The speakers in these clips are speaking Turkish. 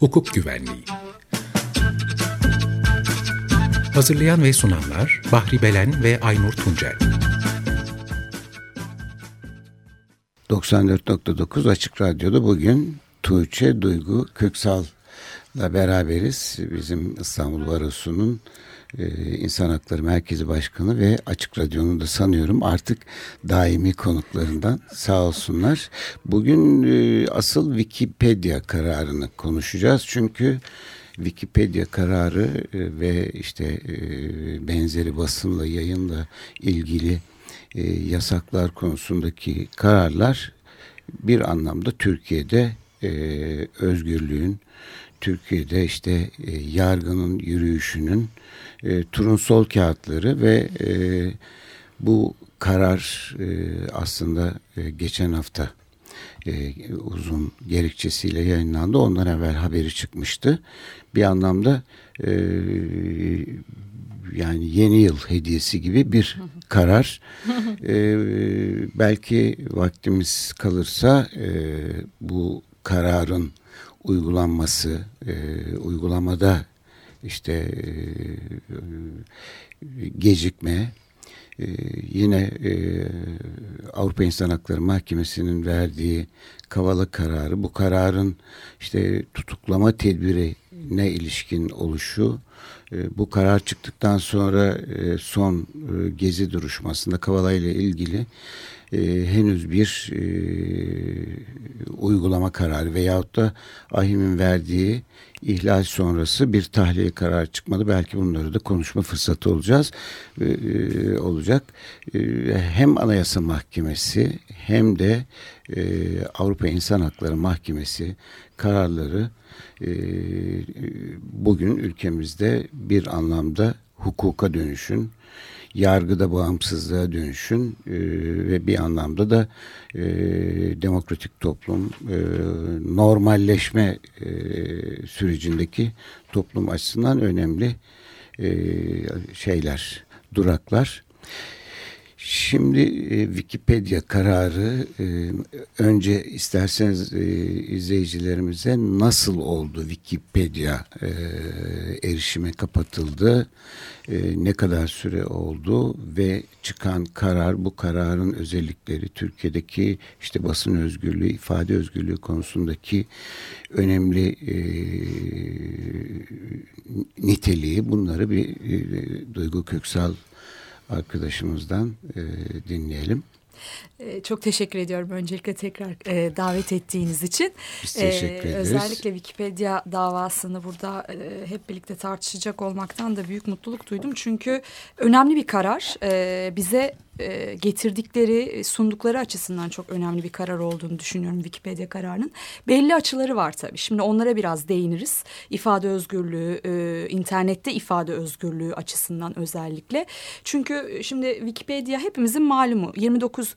Hukuk Güvenliği Hazırlayan ve sunanlar Bahri Belen ve Aynur Tuncel 94.9 Açık Radyo'da bugün Tuğçe Duygu Köksal'la beraberiz. Bizim İstanbul Barosu'nun e, İnsan Hakları Merkezi Başkanı ve Açık Radyo'nun da sanıyorum artık daimi konuklarından sağ olsunlar. Bugün e, asıl Wikipedia kararını konuşacağız. Çünkü Wikipedia kararı e, ve işte benzeri basınla yayınla ilgili yasaklar konusundaki kararlar bir anlamda Türkiye'de özgürlüğün, Türkiye'de işte e, yargının yürüyüşünün e, turun sol kağıtları ve e, bu karar e, aslında e, geçen hafta e, uzun gerekçesiyle yayınlandı. Ondan evvel haberi çıkmıştı. Bir anlamda e, yani yeni yıl hediyesi gibi bir karar. ee, belki vaktimiz kalırsa e, bu kararın uygulanması, e, uygulamada işte e, gecikme, e, yine e, Avrupa İnsan Hakları Mahkemesi'nin verdiği Kavala kararı, bu kararın işte tutuklama tedbiri ne ilişkin oluşu, e, bu karar çıktıktan sonra e, son e, gezi duruşmasında Kavala ile ilgili henüz bir uygulama kararı veyahut da AHİM'in verdiği ihlal sonrası bir tahliye kararı çıkmadı. Belki bunları da konuşma fırsatı olacağız olacak. hem Anayasa Mahkemesi hem de Avrupa İnsan Hakları Mahkemesi kararları e, bugün ülkemizde bir anlamda hukuka dönüşün, yargıda bağımsızlığa dönüşün e, ve bir anlamda da e, demokratik toplum e, normalleşme sürecindeki toplum açısından önemli şeyler, duraklar. Şimdi e, Wikipedia kararı e, önce isterseniz e, izleyicilerimize nasıl oldu Wikipedia e, erişime kapatıldı, e, ne kadar süre oldu ve çıkan karar bu kararın özellikleri Türkiye'deki işte basın özgürlüğü, ifade özgürlüğü konusundaki önemli e, niteliği bunları bir e, Duygu Köksal arkadaşımızdan e, dinleyelim. E, çok teşekkür ediyorum öncelikle tekrar e, davet ettiğiniz için. Biz teşekkür e, ederiz. Özellikle Wikipedia davasını burada e, hep birlikte tartışacak olmaktan da büyük mutluluk duydum. Çünkü önemli bir karar. E, bize e, getirdikleri, e, sundukları açısından çok önemli bir karar olduğunu düşünüyorum Wikipedia kararının. Belli açıları var tabii. Şimdi onlara biraz değiniriz. İfade özgürlüğü, e, internette ifade özgürlüğü açısından özellikle. Çünkü şimdi Wikipedia hepimizin malumu 29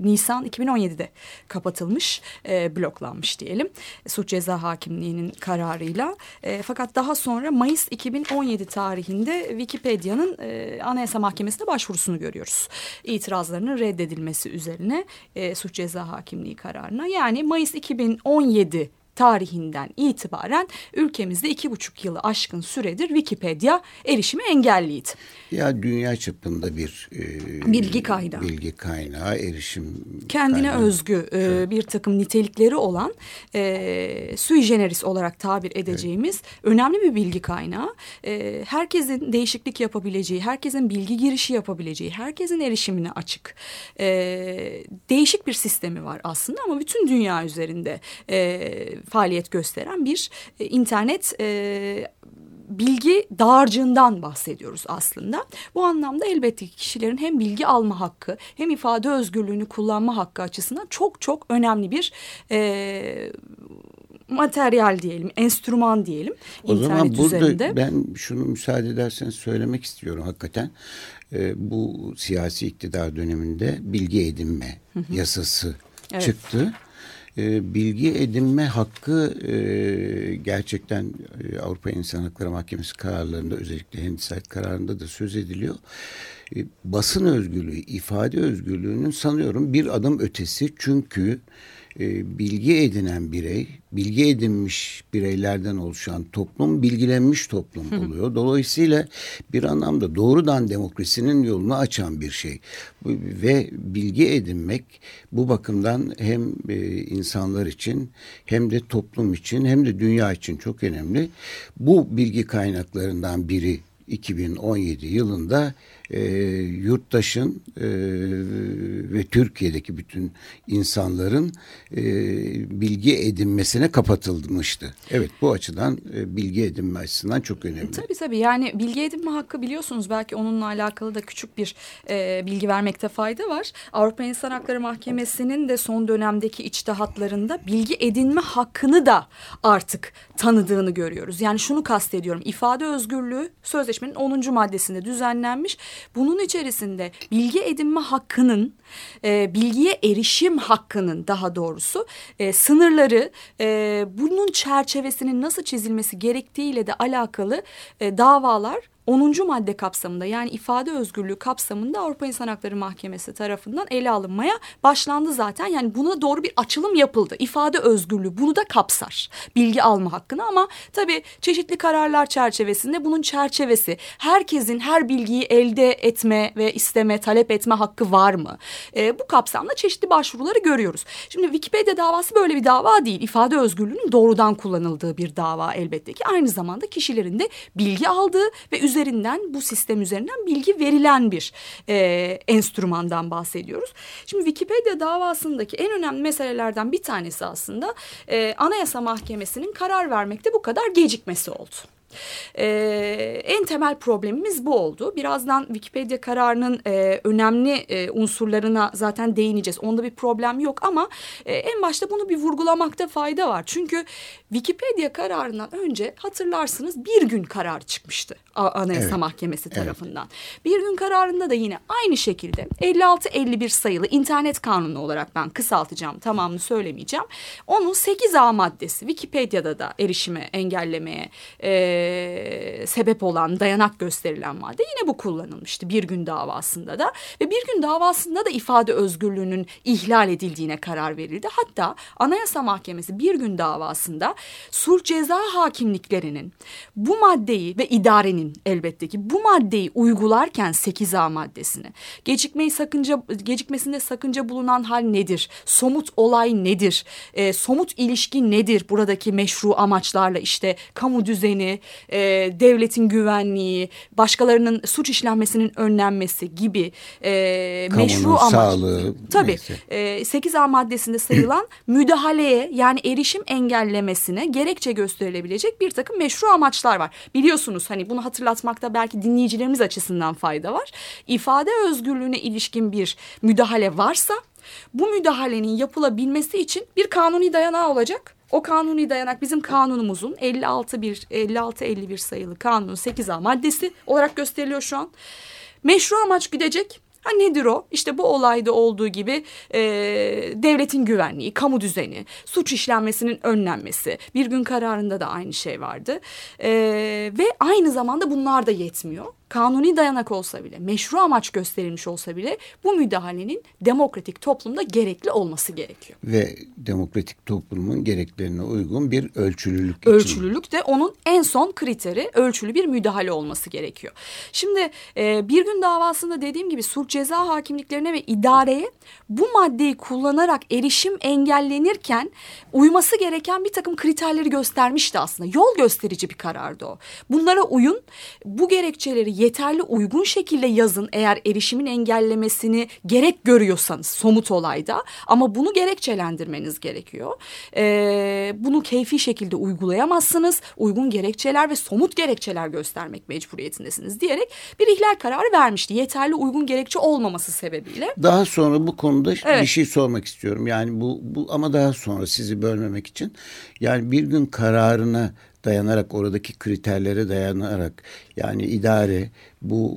Nisan 2017'de kapatılmış, bloklanmış diyelim. Suç ceza hakimliğinin kararıyla. fakat daha sonra Mayıs 2017 tarihinde Wikipedia'nın Anayasa Mahkemesi'ne başvurusunu görüyoruz görüyoruz. İtirazlarının reddedilmesi üzerine e, suç ceza hakimliği kararına. Yani Mayıs 2017 tarihinden itibaren ülkemizde iki buçuk yılı aşkın süredir Wikipedia erişimi engelliydi. Ya dünya çapında bir e, bilgi kaynağı. Bilgi kaynağı, erişim kendine kaynağı. özgü e, bir takım nitelikleri olan e, sui generis olarak tabir edeceğimiz evet. önemli bir bilgi kaynağı. E, herkesin değişiklik yapabileceği, herkesin bilgi girişi yapabileceği, herkesin erişimine açık. E, değişik bir sistemi var aslında ama bütün dünya üzerinde e, faaliyet gösteren bir e, internet e, bilgi dağarcığından bahsediyoruz aslında. Bu anlamda elbette kişilerin hem bilgi alma hakkı hem ifade özgürlüğünü kullanma hakkı açısından çok çok önemli bir e, materyal diyelim, enstrüman diyelim. O zaman burada üzerinde. ben şunu müsaade ederseniz söylemek istiyorum hakikaten. Ee, bu siyasi iktidar döneminde bilgi edinme hı hı. yasası evet. çıktı e, bilgi edinme hakkı e, gerçekten e, Avrupa İnsan Hakları Mahkemesi kararlarında özellikle Hindisayt kararında da söz ediliyor. e, basın özgürlüğü, ifade özgürlüğünün sanıyorum bir adım ötesi. Çünkü bilgi edinen birey, bilgi edinmiş bireylerden oluşan toplum bilgilenmiş toplum oluyor. Dolayısıyla bir anlamda doğrudan demokrasinin yolunu açan bir şey. Ve bilgi edinmek bu bakımdan hem e, insanlar için hem de toplum için hem de dünya için çok önemli. Bu bilgi kaynaklarından biri 2017 yılında e, yurttaşın e, ve Türkiye'deki bütün insanların e, bilgi edinmesine kapatılmıştı. Evet bu açıdan e, bilgi edinme açısından çok önemli. Tabii tabii yani bilgi edinme hakkı biliyorsunuz belki onunla alakalı da küçük bir e, bilgi vermekte fayda var. Avrupa İnsan Hakları Mahkemesi'nin de son dönemdeki içtihatlarında bilgi edinme hakkını da artık tanıdığını görüyoruz. Yani şunu kastediyorum ifade özgürlüğü sözleşmenin 10. maddesinde düzenlenmiş bunun içerisinde bilgi edinme hakkının, e, bilgiye erişim hakkının daha doğrusu e, sınırları, e, bunun çerçevesinin nasıl çizilmesi gerektiğiyle de alakalı e, davalar 10. madde kapsamında yani ifade özgürlüğü kapsamında Avrupa İnsan Hakları Mahkemesi tarafından ele alınmaya başlandı zaten. Yani buna doğru bir açılım yapıldı. İfade özgürlüğü bunu da kapsar. Bilgi alma hakkını ama tabii çeşitli kararlar çerçevesinde bunun çerçevesi herkesin her bilgiyi elde etme ve isteme, talep etme hakkı var mı? E, bu kapsamda çeşitli başvuruları görüyoruz. Şimdi Wikipedia davası böyle bir dava değil. İfade özgürlüğünün doğrudan kullanıldığı bir dava elbette ki. Aynı zamanda kişilerin de bilgi aldığı ve üzerinden bu sistem üzerinden bilgi verilen bir e, enstrümandan bahsediyoruz. Şimdi Wikipedia davasındaki en önemli meselelerden bir tanesi aslında e, Anayasa Mahkemesi'nin karar vermekte bu kadar gecikmesi oldu. Ee, en temel problemimiz bu oldu. Birazdan Wikipedia kararının e, önemli e, unsurlarına zaten değineceğiz. Onda bir problem yok ama e, en başta bunu bir vurgulamakta fayda var. Çünkü Wikipedia kararından önce hatırlarsınız bir gün karar çıkmıştı Anayasa evet. Mahkemesi tarafından. Evet. Bir gün kararında da yine aynı şekilde 56-51 sayılı internet kanunu olarak ben kısaltacağım tamamını söylemeyeceğim. Onun 8A maddesi Wikipedia'da da erişime engellemeye e, sebep olan dayanak gösterilen madde yine bu kullanılmıştı bir gün davasında da ve bir gün davasında da ifade özgürlüğünün ihlal edildiğine karar verildi. Hatta Anayasa Mahkemesi bir gün davasında sulh ceza hakimliklerinin bu maddeyi ve idarenin elbette ki bu maddeyi uygularken 8A maddesini gecikmeyi sakınca gecikmesinde sakınca bulunan hal nedir? Somut olay nedir? E, somut ilişki nedir? Buradaki meşru amaçlarla işte kamu düzeni, e, devletin güvenliği, başkalarının suç işlenmesinin önlenmesi gibi e, meşru amaç. sağlığı. Tabii e, 8A maddesinde sayılan müdahaleye yani erişim engellemesine gerekçe gösterilebilecek bir takım meşru amaçlar var. Biliyorsunuz hani bunu hatırlatmakta belki dinleyicilerimiz açısından fayda var. İfade özgürlüğüne ilişkin bir müdahale varsa bu müdahalenin yapılabilmesi için bir kanuni dayanağı olacak. O kanuni dayanak bizim kanunumuzun 56 bir 56 51 sayılı kanunun 8A maddesi olarak gösteriliyor şu an. Meşru amaç güdecek Ha nedir o? İşte bu olayda olduğu gibi e, devletin güvenliği, kamu düzeni, suç işlenmesinin önlenmesi. Bir gün kararında da aynı şey vardı. E, ve aynı zamanda bunlar da yetmiyor kanuni dayanak olsa bile, meşru amaç gösterilmiş olsa bile bu müdahalenin demokratik toplumda gerekli olması gerekiyor. Ve demokratik toplumun gereklerine uygun bir ölçülülük Ölçülülük için. de onun en son kriteri ölçülü bir müdahale olması gerekiyor. Şimdi e, bir gün davasında dediğim gibi sulh ceza hakimliklerine ve idareye bu maddeyi kullanarak erişim engellenirken uyması gereken bir takım kriterleri göstermişti aslında. Yol gösterici bir karardı o. Bunlara uyun, bu gerekçeleri yeterli uygun şekilde yazın eğer erişimin engellemesini gerek görüyorsanız somut olayda ama bunu gerekçelendirmeniz gerekiyor. Ee, bunu keyfi şekilde uygulayamazsınız. Uygun gerekçeler ve somut gerekçeler göstermek mecburiyetindesiniz diyerek bir ihlal kararı vermişti. Yeterli uygun gerekçe olmaması sebebiyle. Daha sonra bu konuda evet. bir şey sormak istiyorum. Yani bu, bu ama daha sonra sizi bölmemek için. Yani bir gün kararına dayanarak oradaki kriterlere dayanarak yani idare bu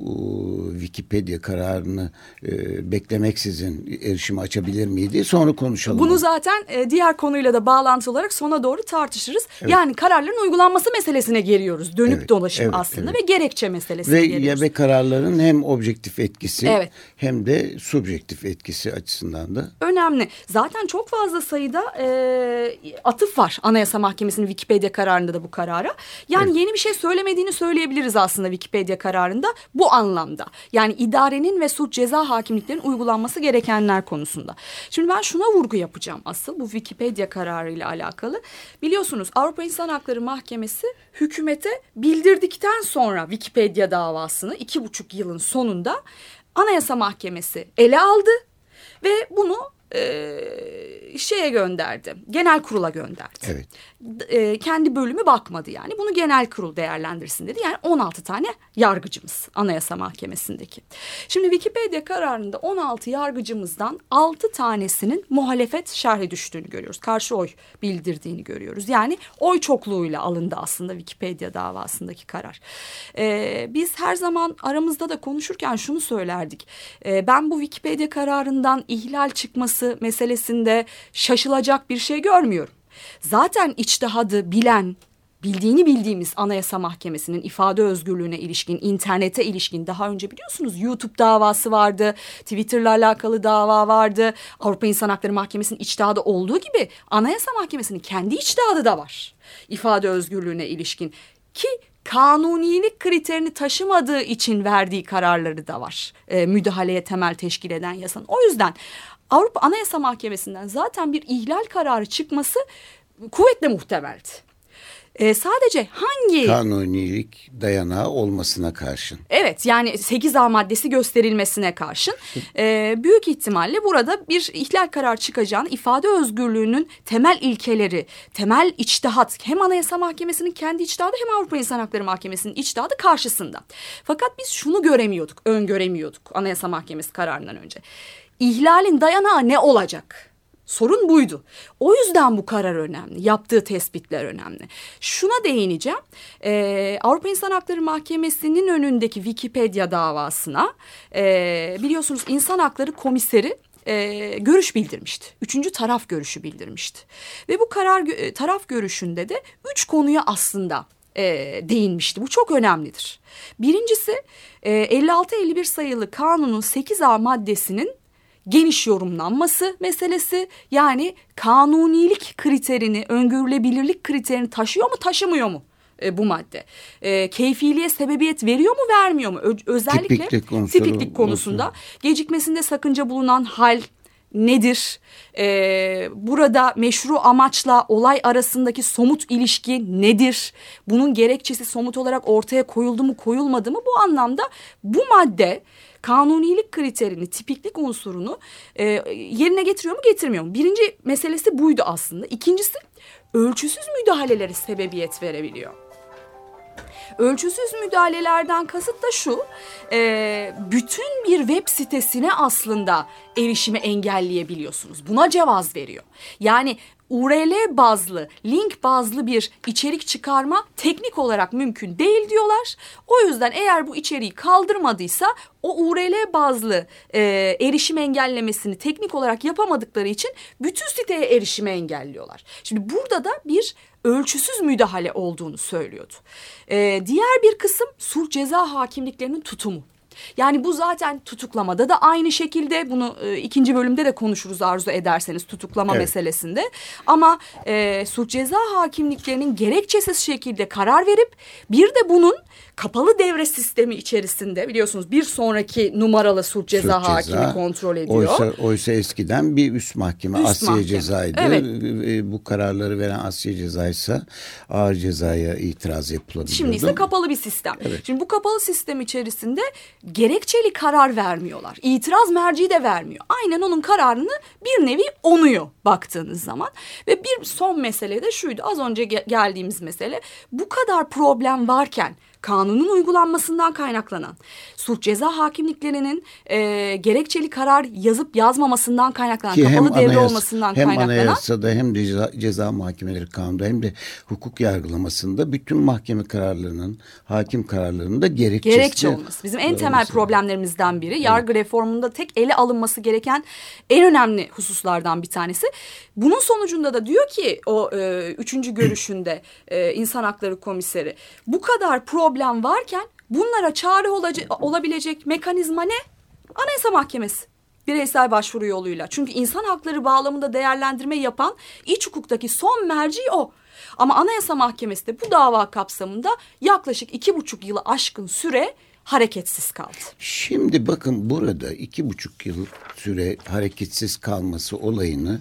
e, Wikipedia kararını e, beklemeksizin erişimi açabilir miydi? Sonra konuşalım. Bunu zaten e, diğer konuyla da bağlantı olarak sona doğru tartışırız. Evet. Yani kararların uygulanması meselesine geliyoruz. Dönüp evet, dolaşıp evet, aslında evet. ve gerekçe meselesine ve, geliyoruz. Ve kararların hem objektif etkisi evet. hem de subjektif etkisi açısından da. Önemli. Zaten çok fazla sayıda e, atıf var Anayasa Mahkemesi'nin Wikipedia kararında da bu karara. Yani evet. yeni bir şey söylemediğini söyleyebiliriz aslında Wikipedia kararında bu anlamda. Yani idarenin ve suç ceza hakimliklerinin uygulanması gerekenler konusunda. Şimdi ben şuna vurgu yapacağım asıl bu Wikipedia kararı ile alakalı. Biliyorsunuz Avrupa İnsan Hakları Mahkemesi hükümete bildirdikten sonra Wikipedia davasını iki buçuk yılın sonunda Anayasa Mahkemesi ele aldı ve bunu e, şeye gönderdi. Genel kurula gönderdi. Evet. E, kendi bölümü bakmadı yani. Bunu genel kurul değerlendirsin dedi. Yani 16 tane yargıcımız Anayasa Mahkemesi'ndeki. Şimdi Wikipedia kararında 16 yargıcımızdan 6 tanesinin muhalefet şerhe düştüğünü görüyoruz. Karşı oy bildirdiğini görüyoruz. Yani oy çokluğuyla alındı aslında Wikipedia davasındaki karar. E, biz her zaman aramızda da konuşurken şunu söylerdik. E, ben bu Wikipedia kararından ihlal çıkması olması meselesinde şaşılacak bir şey görmüyorum. Zaten içtihadı bilen, bildiğini bildiğimiz Anayasa Mahkemesi'nin ifade özgürlüğüne ilişkin, internete ilişkin daha önce biliyorsunuz YouTube davası vardı, Twitter'la alakalı dava vardı. Avrupa İnsan Hakları Mahkemesi'nin içtihadı olduğu gibi Anayasa Mahkemesi'nin kendi içtihadı da var. ifade özgürlüğüne ilişkin ki kanunilik kriterini taşımadığı için verdiği kararları da var. E, müdahaleye temel teşkil eden yasanın. O yüzden Avrupa Anayasa Mahkemesi'nden zaten bir ihlal kararı çıkması kuvvetle muhtemeldi. Ee, sadece hangi... Kanunilik dayanağı olmasına karşın. Evet yani 8A maddesi gösterilmesine karşın e, büyük ihtimalle burada bir ihlal kararı çıkacağını ifade özgürlüğünün temel ilkeleri, temel içtihat hem Anayasa Mahkemesi'nin kendi içtihadı hem Avrupa İnsan Hakları Mahkemesi'nin içtihadı karşısında. Fakat biz şunu göremiyorduk, öngöremiyorduk Anayasa Mahkemesi kararından önce ihlalin dayanağı ne olacak? Sorun buydu. O yüzden bu karar önemli. Yaptığı tespitler önemli. Şuna değineceğim. Ee, Avrupa İnsan Hakları Mahkemesi'nin önündeki Wikipedia davasına e, biliyorsunuz İnsan Hakları Komiseri e, görüş bildirmişti. Üçüncü taraf görüşü bildirmişti. Ve bu karar taraf görüşünde de üç konuya aslında e, değinmişti. Bu çok önemlidir. Birincisi e, 56-51 sayılı kanunun 8A maddesinin geniş yorumlanması meselesi yani kanunilik kriterini, öngörülebilirlik kriterini taşıyor mu taşımıyor mu? E, bu madde. E, keyfiliğe sebebiyet veriyor mu vermiyor mu? Ö özellikle tipiklik, unsuru, tipiklik konusunda unsuru. gecikmesinde sakınca bulunan hal nedir? Ee, burada meşru amaçla olay arasındaki somut ilişki nedir? Bunun gerekçesi somut olarak ortaya koyuldu mu koyulmadı mı? Bu anlamda bu madde kanunilik kriterini, tipiklik unsurunu e, yerine getiriyor mu getirmiyor mu? Birinci meselesi buydu aslında. İkincisi ölçüsüz müdahaleleri sebebiyet verebiliyor. Ölçüsüz müdahalelerden kasıt da şu, e, bütün bir web sitesine aslında erişimi engelleyebiliyorsunuz. Buna cevaz veriyor. Yani URL bazlı, link bazlı bir içerik çıkarma teknik olarak mümkün değil diyorlar. O yüzden eğer bu içeriği kaldırmadıysa o URL bazlı e, erişim engellemesini teknik olarak yapamadıkları için bütün siteye erişime engelliyorlar. Şimdi burada da bir ölçüsüz müdahale olduğunu söylüyordu. E, diğer bir kısım sulh ceza hakimliklerinin tutumu. Yani bu zaten tutuklamada da aynı şekilde bunu e, ikinci bölümde de konuşuruz arzu ederseniz tutuklama evet. meselesinde. Ama e, suç ceza hakimliklerinin gerekçesiz şekilde karar verip bir de bunun kapalı devre sistemi içerisinde biliyorsunuz bir sonraki numaralı suç ceza suç hakimi ceza, kontrol ediyor. Oysa, oysa eskiden bir üst mahkeme üst Asya mahkeme. cezaydı. Evet. Bu kararları veren Asya cezaysa ağır cezaya itiraz yapılabiliyordu. Şimdi ise kapalı bir sistem. Evet. Şimdi bu kapalı sistem içerisinde gerekçeli karar vermiyorlar. İtiraz merci de vermiyor. Aynen onun kararını bir nevi onuyor baktığınız zaman. Ve bir son mesele de şuydu az önce geldiğimiz mesele bu kadar problem varken kanunun uygulanmasından kaynaklanan, suç ceza hakimliklerinin e, gerekçeli karar yazıp yazmamasından kaynaklanan, Ki kapalı devre anayasa- olmasından hem kaynaklanan. anayasada hem de ceza, ceza muhakemeleri kanunda hem de hukuk yargılamasında bütün mahkeme kararlarının, hakim kararlarının da gerekçesi. Gerekçe olması. Bizim en temel olması. problemlerimizden biri. Yargı reformunda tek ele alınması gereken en önemli hususlardan bir tanesi. Bunun sonucunda da diyor ki o e, üçüncü görüşünde e, insan hakları komiseri bu kadar problem varken bunlara çare olabilecek mekanizma ne? Anayasa Mahkemesi. Bireysel başvuru yoluyla. Çünkü insan hakları bağlamında değerlendirme yapan iç hukuktaki son merci o. Ama Anayasa Mahkemesi de bu dava kapsamında yaklaşık iki buçuk yılı aşkın süre hareketsiz kaldı. Şimdi bakın burada iki buçuk yıl süre hareketsiz kalması olayını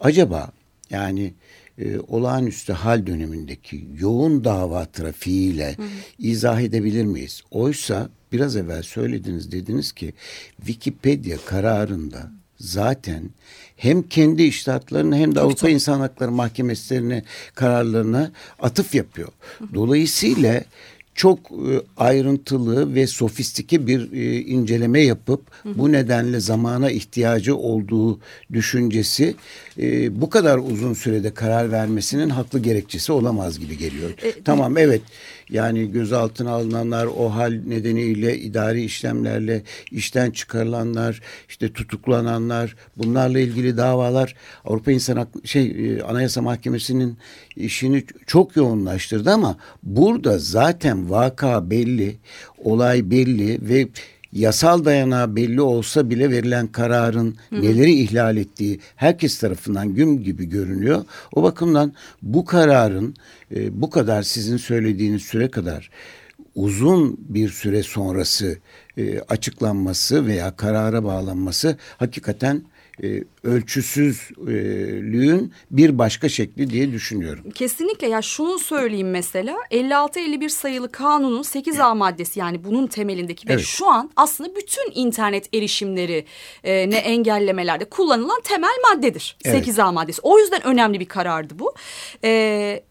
acaba yani e, olağanüstü hal dönemindeki yoğun dava trafiğiyle izah edebilir miyiz? Oysa biraz evvel söylediniz dediniz ki Wikipedia kararında zaten hem kendi iştahatlarını hem de Avrupa İnsan Hakları Mahkemesi'ne kararlarına atıf yapıyor. Dolayısıyla çok e, ayrıntılı ve sofistike bir e, inceleme yapıp bu nedenle zamana ihtiyacı olduğu düşüncesi e, bu kadar uzun sürede karar vermesinin haklı gerekçesi olamaz gibi geliyor. tamam evet yani gözaltına alınanlar o hal nedeniyle idari işlemlerle işten çıkarılanlar işte tutuklananlar bunlarla ilgili davalar Avrupa İnsan Hak- şey e, Anayasa Mahkemesi'nin işini çok yoğunlaştırdı ama burada zaten vaka belli, olay belli ve yasal dayanağı belli olsa bile verilen kararın neleri ihlal ettiği herkes tarafından güm gibi görünüyor. O bakımdan bu kararın e, bu kadar sizin söylediğiniz süre kadar uzun bir süre sonrası e, açıklanması veya karara bağlanması hakikaten e, ölçüsüzlüğün bir başka şekli diye düşünüyorum. Kesinlikle ya şunu söyleyeyim mesela 56-51 sayılı kanunun 8A maddesi yani bunun temelindeki ve Evet. şu an aslında bütün internet erişimleri e, ne engellemelerde kullanılan temel maddedir. Evet. 8A maddesi. O yüzden önemli bir karardı bu. E,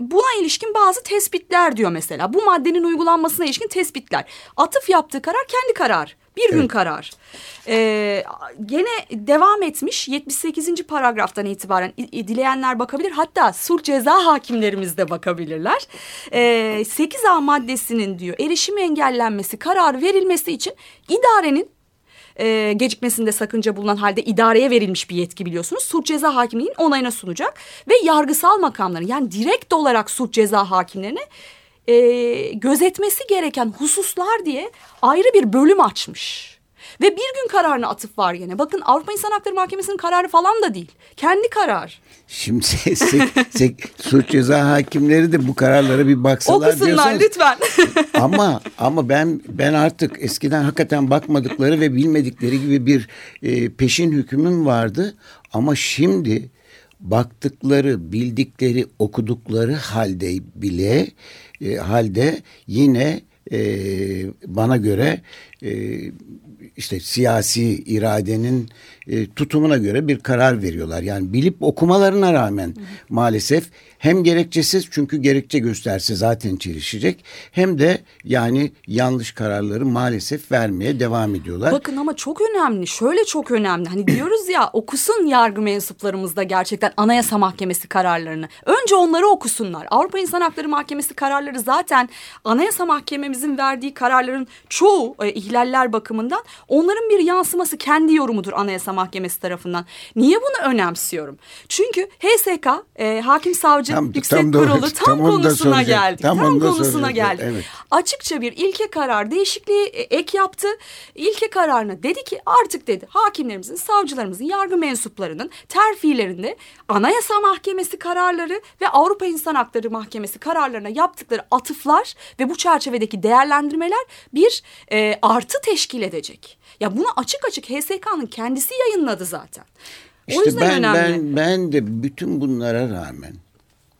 Buna ilişkin bazı tespitler diyor mesela. Bu maddenin uygulanmasına ilişkin tespitler. Atıf yaptığı karar kendi karar. Bir gün Evet. karar. Ee, gene devam etmiş 78. paragraftan itibaren dileyenler bakabilir. Hatta sulh ceza hakimlerimiz de bakabilirler. Ee, 8A maddesinin diyor erişim engellenmesi kararı verilmesi için idarenin e, gecikmesinde sakınca bulunan halde idareye verilmiş bir yetki biliyorsunuz. Suç ceza hakimliğinin onayına sunacak ve yargısal makamların yani direkt olarak suç ceza hakimlerine e, gözetmesi gereken hususlar diye ayrı bir bölüm açmış. Ve bir gün kararına atıf var gene. Bakın Avrupa İnsan Hakları Mahkemesi'nin kararı falan da değil. Kendi karar. Şimdi se, se- se- suç ceza hakimleri de bu kararlara bir baksalar Okusunlar lütfen. ama ama ben ben artık eskiden hakikaten bakmadıkları ve bilmedikleri gibi bir e, peşin hükmüm vardı ama şimdi baktıkları, bildikleri, okudukları halde bile e, halde yine e, bana göre e, işte siyasi iradenin e, tutumuna göre bir karar veriyorlar. Yani bilip okumalarına rağmen maalesef hem gerekçesiz çünkü gerekçe gösterse zaten çelişecek hem de yani yanlış kararları maalesef vermeye devam ediyorlar. Bakın ama çok önemli. Şöyle çok önemli. Hani diyoruz ya okusun yargı mensuplarımız da gerçekten Anayasa Mahkemesi kararlarını. Önce onları okusunlar. Avrupa İnsan Hakları Mahkemesi kararları zaten Anayasa Mahkememizin verdiği kararların çoğu e, ihlaller bakımından onların bir yansıması kendi yorumudur Anayasa Mahkemesi tarafından. Niye bunu önemsiyorum? Çünkü HSK e, Hakim Savcı Tam- Yüksek tam doğru. Kurulu tam, Tam konusuna geldik. tam Tam, konusuna geldik Evet. açıkça bir ilke karar değişikliği e, ek yaptı. İlke kararına dedi ki artık dedi hakimlerimizin, savcılarımızın, yargı mensuplarının terfilerinde Anayasa Mahkemesi kararları ve Avrupa İnsan Hakları Mahkemesi kararlarına yaptıkları atıflar ve bu çerçevedeki değerlendirmeler bir e, artı teşkil edecek. Ya bunu açık açık HSK'nın kendisi yayınladı zaten. o İşte yüzden ben önemli. ben ben de bütün bunlara rağmen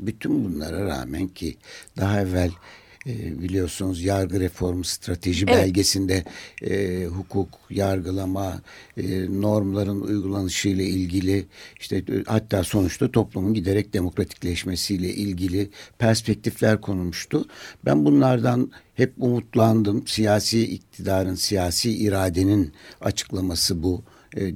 bütün bunlara rağmen ki daha evvel e, biliyorsunuz yargı reformu strateji Evet. belgesinde e, hukuk, yargılama, e, normların uygulanışıyla ilgili işte e, hatta sonuçta toplumun giderek demokratikleşmesiyle ilgili perspektifler konulmuştu. Ben bunlardan hep umutlandım. Siyasi iktidarın, siyasi iradenin açıklaması bu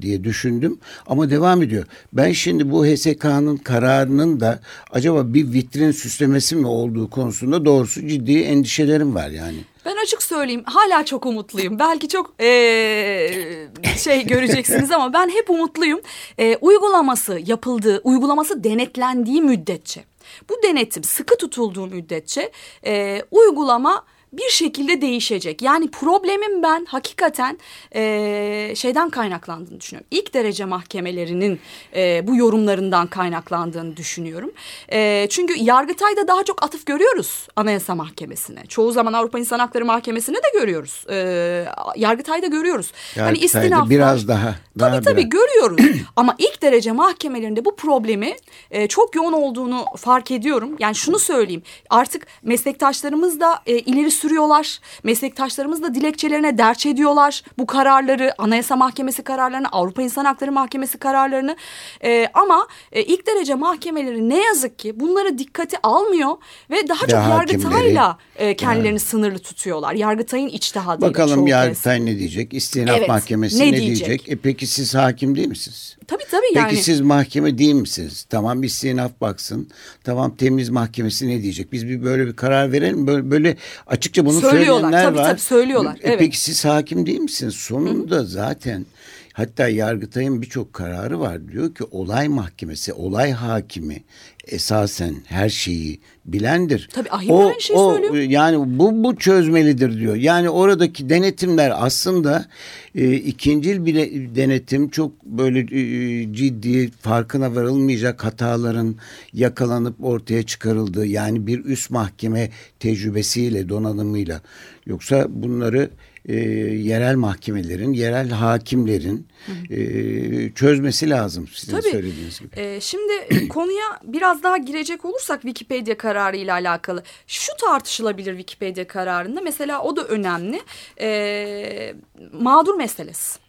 diye düşündüm. Ama devam ediyor. Ben şimdi bu HSK'nın kararının da acaba bir vitrin süslemesi mi olduğu konusunda doğrusu ciddi endişelerim var yani. Ben açık söyleyeyim hala çok umutluyum. Belki çok eee, şey göreceksiniz ama ben hep umutluyum. Eee, uygulaması yapıldığı, uygulaması denetlendiği müddetçe. Bu denetim sıkı tutulduğu müddetçe eee, uygulama bir şekilde değişecek. Yani problemin ben hakikaten eee, şeyden kaynaklandığını düşünüyorum. İlk derece mahkemelerinin eee, bu yorumlarından kaynaklandığını düşünüyorum. Eee, çünkü Yargıtay'da daha çok atıf görüyoruz Anayasa Mahkemesi'ne. Çoğu zaman Avrupa İnsan Hakları Mahkemesi'ne de görüyoruz. Eee Yargıtay'da görüyoruz. Hani Yargıtay'da biraz daha. daha Tabii tabii biraz. görüyoruz. Ama ilk derece mahkemelerinde bu problemi e, çok yoğun olduğunu fark ediyorum. Yani şunu söyleyeyim. Artık meslektaşlarımız da e, ileri sürüyorlar. Meslektaşlarımız da dilekçelerine derç ediyorlar. Bu kararları, Anayasa Mahkemesi kararlarını, Avrupa İnsan Hakları Mahkemesi kararlarını. E, ama e, ilk derece mahkemeleri ne yazık ki bunları dikkate almıyor ve daha çok hakimleri- Yargıtay'la e, kendilerini sınırlı tutuyorlar. Yargıtay'ın içtihadı. Bakalım kez. Yargıtay ne diyecek? İstinaf Evet, Mahkemesi ne ne, diyecek? diyecek? E peki siz hakim değil misiniz? Tabii tabii Peki yani. siz mahkeme değil misiniz? Tamam istinaf baksın. Tamam temiz mahkemesi ne diyecek? Biz bir böyle bir karar verelim. Böyle, böyle açıkça bunu Söylüyorlar, söyleyenler tabii, var. tabii, söylüyorlar, E evet. Peki siz hakim değil misiniz? Sonunda zaten hatta Yargıtay'ın birçok kararı var. Diyor ki olay mahkemesi, olay hakimi esasen her şeyi bilendir. Tabii, Ahim aynı şeyi söylüyor. Yani bu bu çözmelidir diyor. Yani oradaki denetimler aslında e, ikincil bir de- denetim çok böyle e, ciddi farkına varılmayacak hataların yakalanıp ortaya çıkarıldığı yani bir üst mahkeme tecrübesiyle donanımıyla yoksa bunları e, yerel mahkemelerin, yerel hakimlerin e, çözmesi lazım sizin Tabii. söylediğiniz gibi. Ee, şimdi konuya biraz daha girecek olursak Wikipedia kararı ile alakalı şu tartışılabilir Wikipedia kararında mesela o da önemli Ee, mağdur meselesi.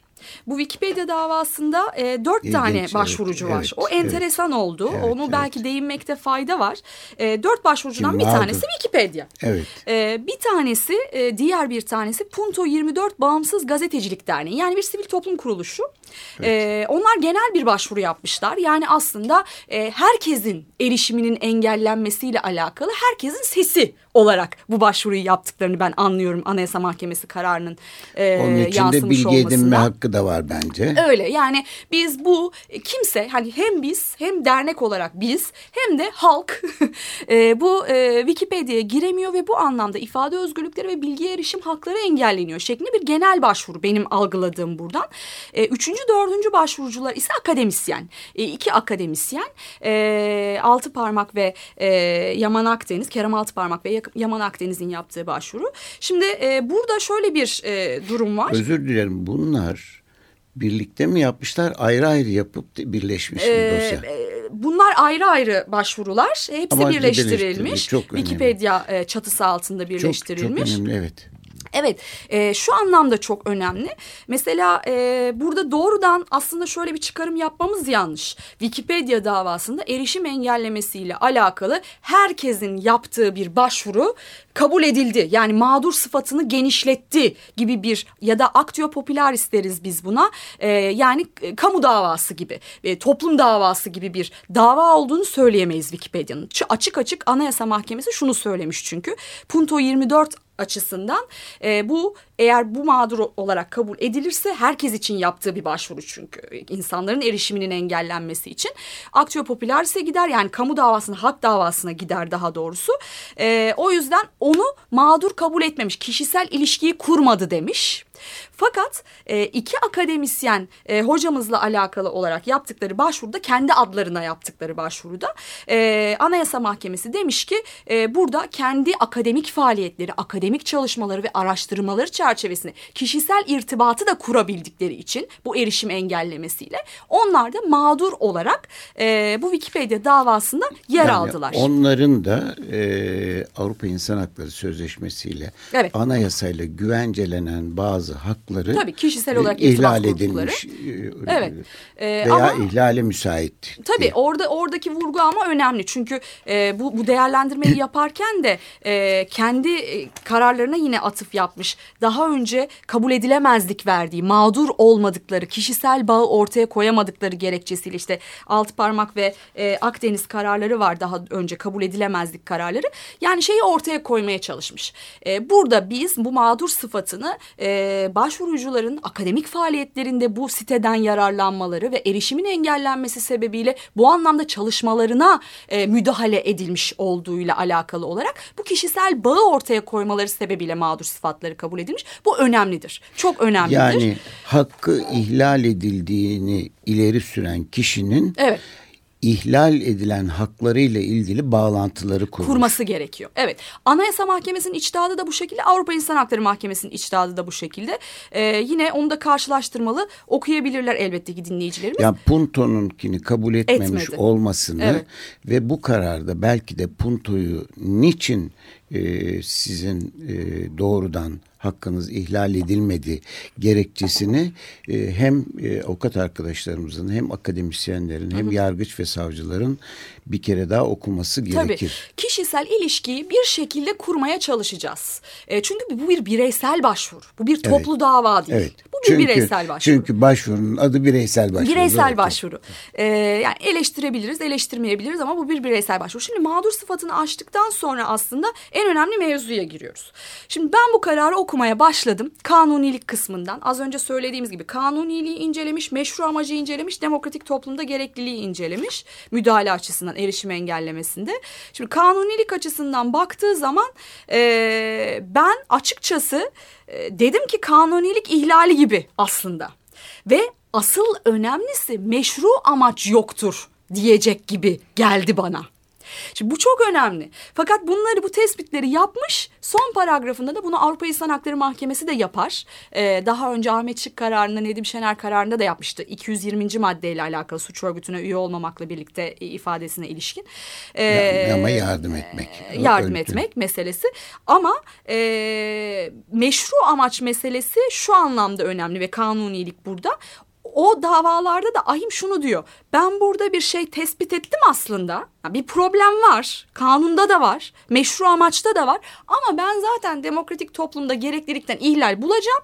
Bu Wikipedia davasında e, dört İlginç, tane evet, başvurucu var. evet, o enteresan oldu. Evet, Onu belki değinmekte fayda var. E, dört başvurucudan Kim bir tanesi Wikipedia. Evet. Ee, bir tanesi, e, diğer bir tanesi Punto 24 Bağımsız Gazetecilik Derneği. Yani bir sivil toplum kuruluşu. Ee, onlar genel bir başvuru yapmışlar. Yani aslında e, herkesin erişiminin engellenmesiyle alakalı herkesin sesi olarak bu başvuruyu yaptıklarını ben anlıyorum Anayasa Mahkemesi kararının e, Onun içinde bilgi edinme hakkı da var bence. Öyle yani biz bu e, kimse hani hem biz hem dernek olarak biz hem de halk e, bu e, Wikipedia'ya giremiyor ve bu anlamda ifade özgürlükleri ve bilgiye erişim hakları engelleniyor şeklinde bir genel başvuru benim algıladığım buradan. E, üçüncü dördüncü başvurucular ise akademisyen. E, iki akademisyen e, Altı Parmak ve e, Yaman Akdeniz, Kerem Altı Parmak ve Yaman Akdeniz'in yaptığı başvuru. Şimdi e, burada şöyle bir e, durum var. Özür dilerim bunlar birlikte mi yapmışlar ayrı ayrı yapıp birleşmiş mi Ee, dosya? e, bunlar ayrı ayrı başvurular. Hepsi Ama birleştirilmiş. çok önemli. Wikipedia e, çatısı altında çok, birleştirilmiş. çok önemli evet. Evet e, şu anlamda çok önemli. Mesela e, burada doğrudan aslında şöyle bir çıkarım yapmamız yanlış. Wikipedia davasında erişim engellemesiyle alakalı herkesin yaptığı bir başvuru kabul edildi. Yani mağdur sıfatını genişletti gibi bir ya da aktio popularis deriz biz buna. E, yani e, kamu davası gibi, e, toplum davası gibi bir dava olduğunu söyleyemeyiz Wikipedia'nın. Açık açık Anayasa Mahkemesi şunu söylemiş çünkü. Punto 24 açısından e, bu eğer bu mağdur olarak kabul edilirse herkes için yaptığı bir başvuru çünkü insanların erişiminin engellenmesi için aktio popülarise gider yani kamu davasına hak davasına gider daha doğrusu E, o yüzden onu mağdur kabul etmemiş kişisel ilişkiyi kurmadı demiş. Fakat e, iki akademisyen e, hocamızla alakalı olarak yaptıkları başvuruda kendi adlarına yaptıkları başvuruda e, Anayasa Mahkemesi demiş ki e, burada kendi akademik faaliyetleri, akademik çalışmaları ve araştırmaları çerçevesinde kişisel irtibatı da kurabildikleri için bu erişim engellemesiyle onlar da mağdur olarak e, bu Wikipedia davasında yer Yani aldılar. Onların da e, Avrupa İnsan Hakları Sözleşmesi'yle Evet. anayasayla güvencelenen bazı hakları Tabii, kişisel olarak e, ihlal edilmiş e, Evet. E, veya ama- ihlale müsait. Tabii diye. orada oradaki vurgu ama önemli çünkü e, bu, bu değerlendirmeyi yaparken de e, kendi e, kararlarına yine atıf yapmış. Daha önce kabul edilemezlik verdiği, mağdur olmadıkları, kişisel bağı ortaya koyamadıkları gerekçesiyle işte alt parmak ve e, Akdeniz kararları var daha önce kabul edilemezlik kararları. Yani şeyi ortaya koymaya çalışmış. E, burada biz bu mağdur sıfatını e, başvurucuların akademik faaliyetlerinde bu siteden yararlanmaları ve erişimin engellenmesi sebebiyle bu anlamda çalışmalarına e, müdahale edilmiş olduğuyla alakalı olarak bu kişisel bağı ortaya koymaları sebebiyle mağdur sıfatları kabul edilmiş. Bu önemlidir. Çok önemlidir. Yani hakkı ihlal edildiğini ileri süren kişinin Evet. İhlal edilen haklarıyla ilgili bağlantıları kurmuş. kurması gerekiyor. Evet. Anayasa Mahkemesi'nin içtihadı da bu şekilde. Avrupa İnsan Hakları Mahkemesi'nin içtihadı da bu şekilde. Ee, yine onu da karşılaştırmalı okuyabilirler elbette ki dinleyicilerimiz. Yani Punto'nunkini kabul etmemiş Etmedi. olmasını Evet. ve bu kararda belki de Punto'yu niçin e, sizin e, doğrudan hakkınız ihlal edilmedi gerekçesini e, hem e, avukat arkadaşlarımızın hem akademisyenlerin hem yargıç ve savcıların bir kere daha okuması Tabii gerekir. kişisel ilişkiyi bir şekilde kurmaya çalışacağız. E, çünkü bu bir bireysel başvuru. Bu bir toplu dava değil. Evet. Bu bir bireysel başvuru. Çünkü başvurunun adı bireysel başvuru. Bireysel Evet. başvuru. Ee, yani eleştirebiliriz, eleştirmeyebiliriz ama bu bir bireysel başvuru. Şimdi mağdur sıfatını açtıktan sonra aslında en önemli mevzuya giriyoruz. Şimdi ben bu kararı okumaya başladım. Kanunilik kısmından. Az önce söylediğimiz gibi kanuniliği incelemiş, meşru amacı incelemiş, demokratik toplumda gerekliliği incelemiş. Müdahale açısından erişim engellemesinde. Şimdi kanunilik açısından baktığı zaman e, ben açıkçası e, dedim ki kanunilik ihlali gibi aslında. Ve asıl önemlisi meşru amaç yoktur diyecek gibi geldi bana. Şimdi bu çok önemli. Fakat bunları bu tespitleri yapmış. Son paragrafında da bunu Avrupa İnsan Hakları Mahkemesi de yapar. Ee, daha önce Ahmet Şık kararında Nedim Şener kararında da yapmıştı. 220. maddeyle alakalı suç örgütüne üye olmamakla birlikte ifadesine ilişkin. Ee, Ya- ama yardım etmek. yardım Örgütün. etmek meselesi. Ama e, meşru amaç meselesi şu anlamda önemli ve kanunilik burada. O davalarda da ahim şunu diyor. Ben burada bir şey tespit ettim aslında. Bir problem var. Kanunda da var. Meşru amaçta da var. Ama ben zaten demokratik toplumda gereklilikten ihlal bulacağım.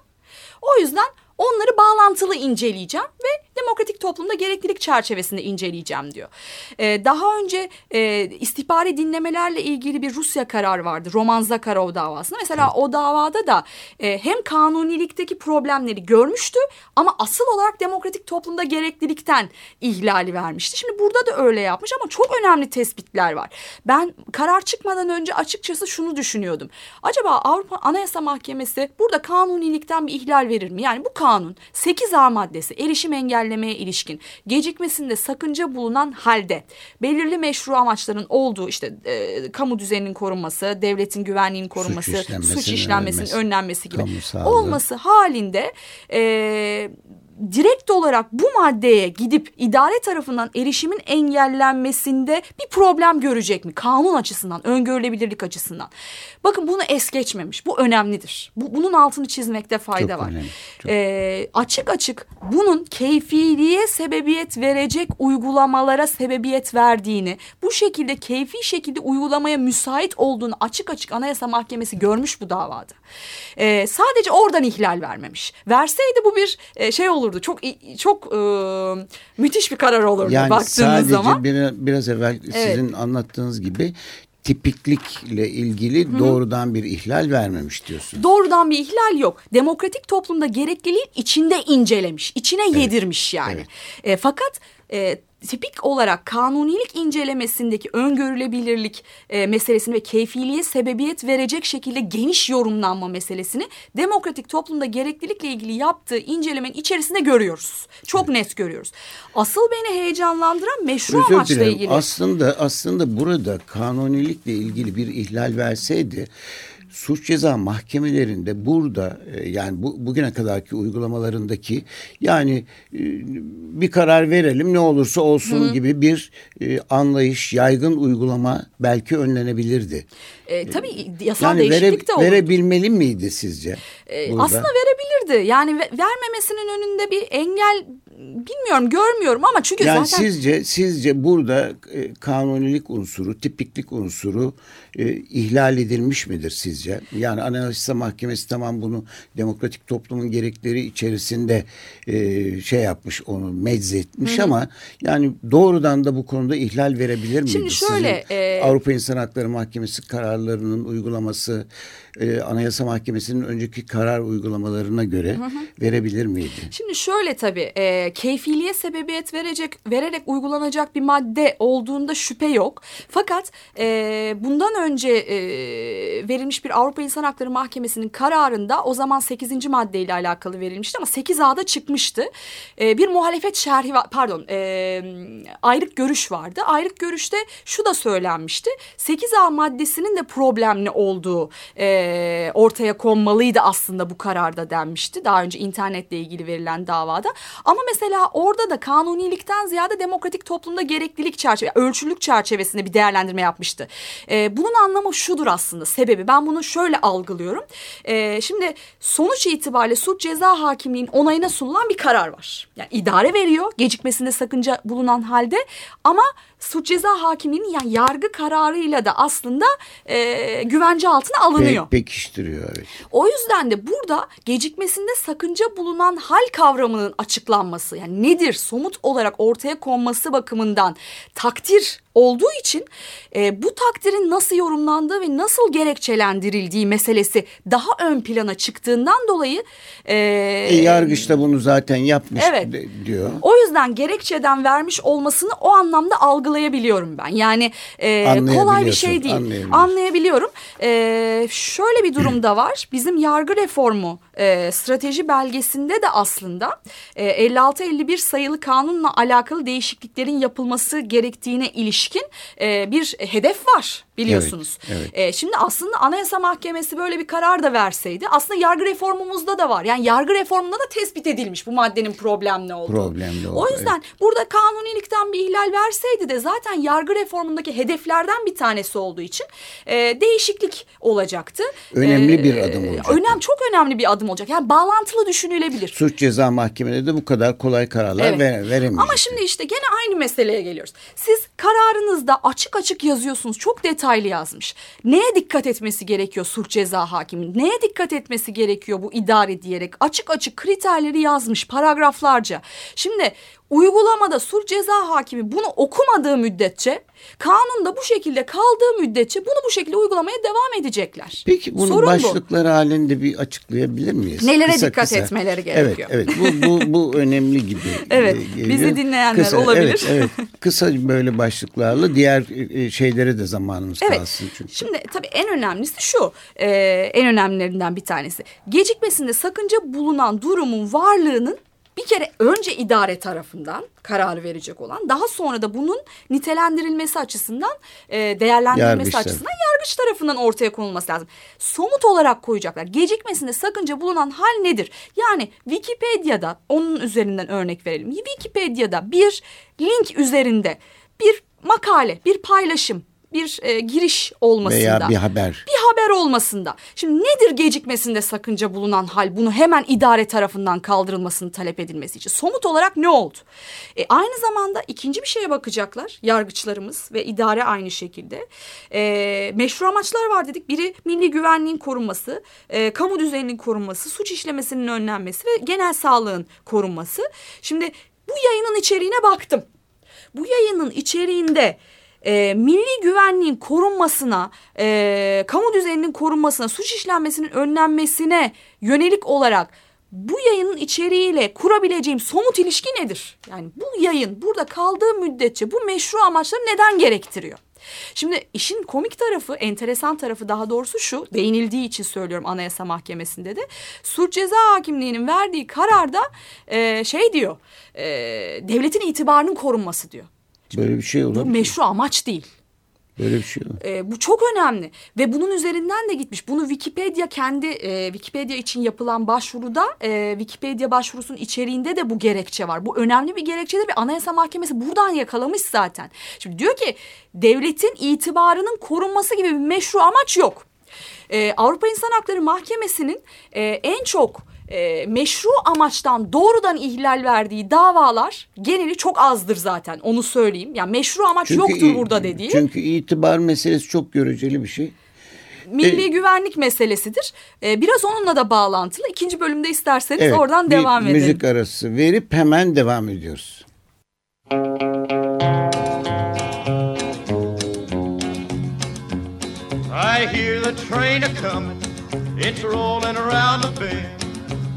O yüzden onları bağlantılı inceleyeceğim ve demokratik toplumda gereklilik çerçevesinde inceleyeceğim diyor. Ee, daha önce e, istihbari dinlemelerle ilgili bir Rusya kararı vardı. Roman Zakharov davasında. Mesela o davada da e, hem kanunilikteki problemleri görmüştü ama asıl olarak demokratik toplumda gereklilikten ihlali vermişti. Şimdi burada da öyle yapmış ama çok önemli tespitler var. Ben karar çıkmadan önce açıkçası şunu düşünüyordum. Acaba Avrupa Anayasa Mahkemesi burada kanunilikten bir ihlal verir mi? Yani bu kanun 8A maddesi erişim engellemeye ilişkin gecikmesinde sakınca bulunan halde belirli meşru amaçların olduğu işte e, kamu düzeninin korunması, devletin güvenliğinin korunması, suç işlenmesinin işlenmesinin önlenmesi, önlenmesi gibi olması halinde e, direkt olarak bu maddeye gidip idare tarafından erişimin engellenmesinde bir problem görecek mi? Kanun açısından, öngörülebilirlik açısından. Bakın bunu es geçmemiş. Bu önemlidir. Bu, bunun altını çizmekte fayda Çok var. önemli, çok. Ee, açık açık bunun keyfiliğe sebebiyet verecek uygulamalara sebebiyet verdiğini, bu şekilde keyfi şekilde uygulamaya müsait olduğunu açık açık Anayasa Mahkemesi görmüş bu davada. Ee, sadece oradan ihlal vermemiş. Verseydi bu bir e, şey olurdu. Çok çok e, müthiş bir karar olurdu Yani baktığınız sadece zaman. biraz, biraz evvel sizin anlattığınız gibi tipiklikle ilgili doğrudan bir ihlal vermemiş diyorsun. Doğrudan bir ihlal yok. Demokratik toplumda gerekliliğin içinde incelemiş, içine yedirmiş yani. evet. E, fakat e, tipik olarak kanunilik incelemesindeki öngörülebilirlik e, meselesini ve keyfiliğe sebebiyet verecek şekilde geniş yorumlanma meselesini demokratik toplumda gereklilikle ilgili yaptığı incelemenin içerisinde görüyoruz. Çok net görüyoruz. Asıl beni heyecanlandıran meşru Özür amaçla dilerim. ilgili. Aslında aslında burada kanunilikle ilgili bir ihlal verseydi suç ceza mahkemelerinde burada e, yani bu, bugüne kadarki uygulamalarındaki yani e, bir karar verelim ne olursa olsun Hı. gibi bir e, anlayış yaygın uygulama belki önlenebilirdi. E, tabii yasal yani değişiklik vere, de olur. Verebilmeli miydi sizce? E, aslında verebilirdi. Yani vermemesinin önünde bir engel bilmiyorum görmüyorum ama çünkü yani zaten... sizce sizce burada e, kanunilik unsuru, tipiklik unsuru e, ihlal edilmiş midir sizce? Yani Anayasa Mahkemesi tamam bunu demokratik toplumun gerekleri içerisinde e, şey yapmış onu meczetmiş Hı -hı. ama yani doğrudan da bu konuda ihlal verebilir miydi? Şimdi şöyle Sizin e... Avrupa İnsan Hakları Mahkemesi kararlarının uygulaması e, Anayasa Mahkemesi'nin önceki karar uygulamalarına göre hı hı. verebilir miydi? Şimdi şöyle tabii e, keyfiliğe sebebiyet verecek vererek uygulanacak bir madde olduğunda şüphe yok. Fakat e, bundan önce e, verilmiş bir Avrupa İnsan Hakları Mahkemesi'nin kararında o zaman 8. maddeyle alakalı verilmişti ama 8A'da çıkmıştı. E, bir muhalefet şerhi pardon e, ayrık görüş vardı. Ayrık görüşte şu da söylenmişti. 8A maddesinin de problemli olduğu e, ortaya konmalıydı aslında bu kararda denmişti. Daha önce internetle ilgili verilen davada. Ama mesela orada da kanunilikten ziyade demokratik toplumda gereklilik çerçeve, ölçülük çerçevesinde bir değerlendirme yapmıştı. E, bunun anlamı şudur aslında sebebi. Ben bunu şöyle algılıyorum. E, şimdi sonuç itibariyle suç ceza hakimliğinin onayına sunulan bir karar var. Yani idare veriyor gecikmesinde sakınca bulunan halde ama suç ceza hakimliğinin yani yargı kararıyla da aslında e, güvence altına alınıyor. Pe pekiştiriyor evet. O yüzden de burada gecikmesinde sakınca bulunan hal kavramının açıklanması yani nedir somut olarak ortaya konması bakımından takdir olduğu için e, bu takdirin nasıl yorumlandığı ve nasıl gerekçelendirildiği meselesi daha ön plana çıktığından dolayı e, e, yargıç da bunu zaten yapmış evet, diyor. O yüzden gerekçeden vermiş olmasını o anlamda algılayabiliyorum ben. Yani e, kolay bir şey değil. Anlayabiliyorum. E, şöyle bir durum da var. Bizim yargı reformu e, strateji belgesinde de aslında e, 56-51 sayılı kanunla alakalı değişikliklerin yapılması gerektiğine ilişkin e, bir hedef var biliyorsunuz. Evet, evet. E, şimdi aslında Anayasa Mahkemesi böyle bir karar da verseydi aslında yargı reformumuzda da var. Yani yargı reformunda da tespit edilmiş bu maddenin problemli olduğu. Problemli olduğu. O yüzden evet. burada kanunilikten bir ihlal verseydi de zaten yargı reformundaki hedeflerden bir tanesi olduğu için e, değişiklik olacaktı. Önemli e, bir adım olacak. Önem çok önemli bir adım olacak. Yani bağlantılı düşünülebilir. Suç ceza mahkemeleri de bu kadar kolay kararlar evet. ver, veremeyecek. Ama şimdi işte gene aynı meseleye geliyoruz. Siz kararınızda açık açık yazıyorsunuz. Çok detaylı yazmış. Neye dikkat etmesi gerekiyor suç ceza hakimi? Neye dikkat etmesi gerekiyor bu idare diyerek açık açık kriterleri yazmış paragraflarca. Şimdi uygulamada sulh ceza hakimi bunu okumadığı müddetçe kanunda bu şekilde kaldığı müddetçe bunu bu şekilde uygulamaya devam edecekler. Peki bunu Sorun başlıkları bu. halinde bir açıklayabilir miyiz? Nelere kısa, dikkat kısa. etmeleri gerekiyor? Evet, evet bu, bu, bu önemli gibi Evet, geliyor. bizi dinleyenler kısa, olabilir. Evet, evet. Kısa böyle başlıklarla diğer e, şeylere de zamanımız evet. kalsın. Çünkü. Şimdi tabii en önemlisi şu, e, en önemlilerinden bir tanesi. Gecikmesinde sakınca bulunan durumun varlığının bir kere önce idare tarafından karar verecek olan daha sonra da bunun nitelendirilmesi açısından e, değerlendirilmesi Yargıçlar. açısından yargıç tarafından ortaya konulması lazım. Somut olarak koyacaklar. Gecikmesinde sakınca bulunan hal nedir? Yani Wikipedia'da onun üzerinden örnek verelim. Wikipedia'da bir link üzerinde bir makale, bir paylaşım bir e, giriş olmasında. Veya bir haber. Bir haber olmasında. Şimdi nedir gecikmesinde sakınca bulunan hal? Bunu hemen idare tarafından kaldırılmasını talep edilmesi için. Somut olarak ne oldu? E, aynı zamanda ikinci bir şeye bakacaklar yargıçlarımız ve idare aynı şekilde. E, meşru amaçlar var dedik. Biri milli güvenliğin korunması, e, kamu düzeninin korunması, suç işlemesinin önlenmesi ve genel sağlığın korunması. Şimdi bu yayının içeriğine baktım. Bu yayının içeriğinde e, milli güvenliğin korunmasına, e, kamu düzeninin korunmasına, suç işlenmesinin önlenmesine yönelik olarak bu yayının içeriğiyle kurabileceğim somut ilişki nedir? Yani bu yayın burada kaldığı müddetçe bu meşru amaçları neden gerektiriyor? Şimdi işin komik tarafı, enteresan tarafı daha doğrusu şu, değinildiği için söylüyorum Anayasa Mahkemesi'nde de. Suç Ceza Hakimliği'nin verdiği kararda e, şey diyor, e, devletin itibarının korunması diyor. Böyle bir şey olur. Bu meşru amaç değil. Böyle bir şey. E, bu çok önemli ve bunun üzerinden de gitmiş. Bunu Wikipedia kendi e, Wikipedia için yapılan başvuruda e, Wikipedia başvurusunun içeriğinde de bu gerekçe var. Bu önemli bir gerekçedir ve Anayasa Mahkemesi buradan yakalamış zaten. Şimdi diyor ki devletin itibarının korunması gibi bir meşru amaç yok. E, Avrupa İnsan Hakları Mahkemesi'nin e, en çok e, meşru amaçtan doğrudan ihlal verdiği davalar geneli çok azdır zaten onu söyleyeyim. Yani meşru amaç Çünkü yoktur burada dediği. Çünkü itibar meselesi çok göreceli bir şey. Milli E, güvenlik meselesidir. Ee, biraz onunla da bağlantılı. İkinci bölümde isterseniz Evet, oradan devam edelim. müzik arası verip hemen devam ediyoruz. I hear the train a comin', it's rolling around the bend,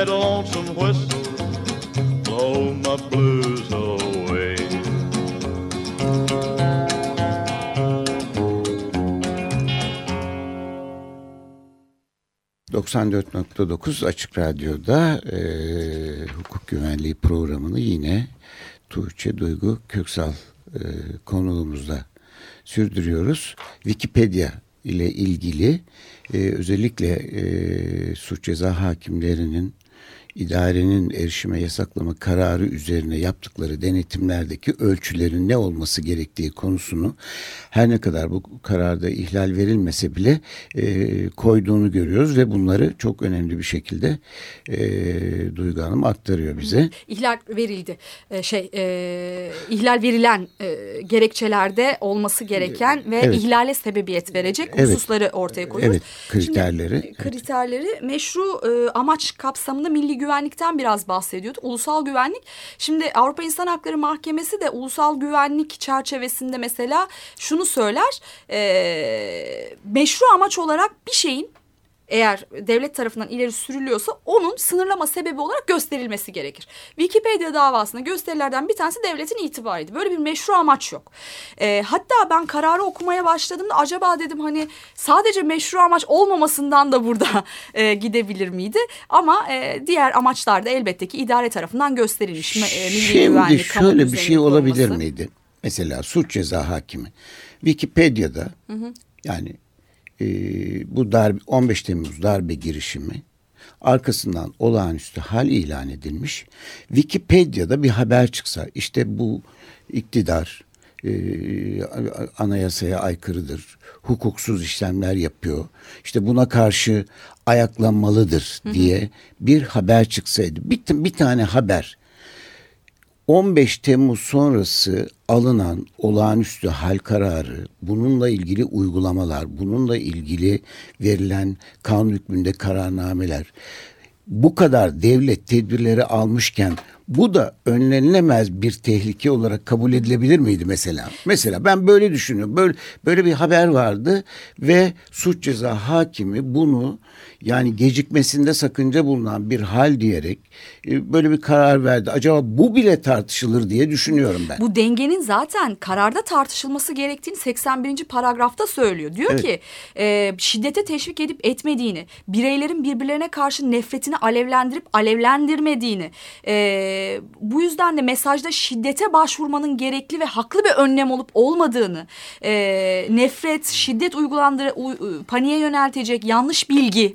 That lonesome whistle blow my blues away. 94.9 Açık Radyo'da e, hukuk güvenliği programını yine Tuğçe Duygu Köksal e, konuğumuzla sürdürüyoruz. Wikipedia ile ilgili e, özellikle e, suç ceza hakimlerinin idarenin erişime yasaklama kararı üzerine yaptıkları denetimlerdeki ölçülerin ne olması gerektiği konusunu her ne kadar bu kararda ihlal verilmese bile e, koyduğunu görüyoruz ve bunları çok önemli bir şekilde e, Duygu Hanım aktarıyor bize. İhlal verildi. Ee, şey e, ihlal verilen e, gerekçelerde olması gereken ve Evet. ihlale sebebiyet verecek Evet. hususları ortaya koyuyoruz. Evet, kriterleri. Şimdi, e, kriterleri meşru e, amaç kapsamında milli güvenlikten biraz bahsediyorduk. Ulusal güvenlik. Şimdi Avrupa İnsan Hakları Mahkemesi de ulusal güvenlik çerçevesinde mesela şunu söyler. E, meşru amaç olarak bir şeyin eğer devlet tarafından ileri sürülüyorsa onun sınırlama sebebi olarak gösterilmesi gerekir. Wikipedia davasında gösterilerden bir tanesi devletin itibarıydı. Böyle bir meşru amaç yok. E, hatta ben kararı okumaya başladığımda acaba dedim hani sadece meşru amaç olmamasından da burada e, gidebilir miydi? Ama e, diğer amaçlar da elbette ki idare tarafından gösterilmiş. E, Şimdi güvenlik, şöyle bir şey olabilir korunması. miydi? Mesela suç ceza hakimi. Wikipedia'da yani e, bu darbe 15 Temmuz darbe girişimi arkasından olağanüstü hal ilan edilmiş. Wikipedia'da bir haber çıksa işte bu iktidar e, anayasaya aykırıdır, hukuksuz işlemler yapıyor. İşte buna karşı ayaklanmalıdır diye bir haber çıksaydı. Bir, bir tane haber 15 Temmuz sonrası alınan olağanüstü hal kararı, bununla ilgili uygulamalar, bununla ilgili verilen kanun hükmünde kararnameler, bu kadar devlet tedbirleri almışken bu da önlenilemez bir tehlike olarak kabul edilebilir miydi mesela? Mesela ben böyle düşünüyorum. Böyle böyle bir haber vardı ve suç ceza hakimi bunu yani gecikmesinde sakınca bulunan bir hal diyerek e, böyle bir karar verdi. Acaba bu bile tartışılır diye düşünüyorum ben. Bu dengenin zaten kararda tartışılması gerektiğini 81. paragrafta söylüyor. Diyor Evet. ki e, şiddete teşvik edip etmediğini, bireylerin birbirlerine karşı nefretini alevlendirip alevlendirmediğini, e, bu yüzden de mesajda şiddete başvurmanın gerekli ve haklı bir önlem olup olmadığını, e, nefret, şiddet uygulandır, u- paniğe yöneltecek yanlış bilgi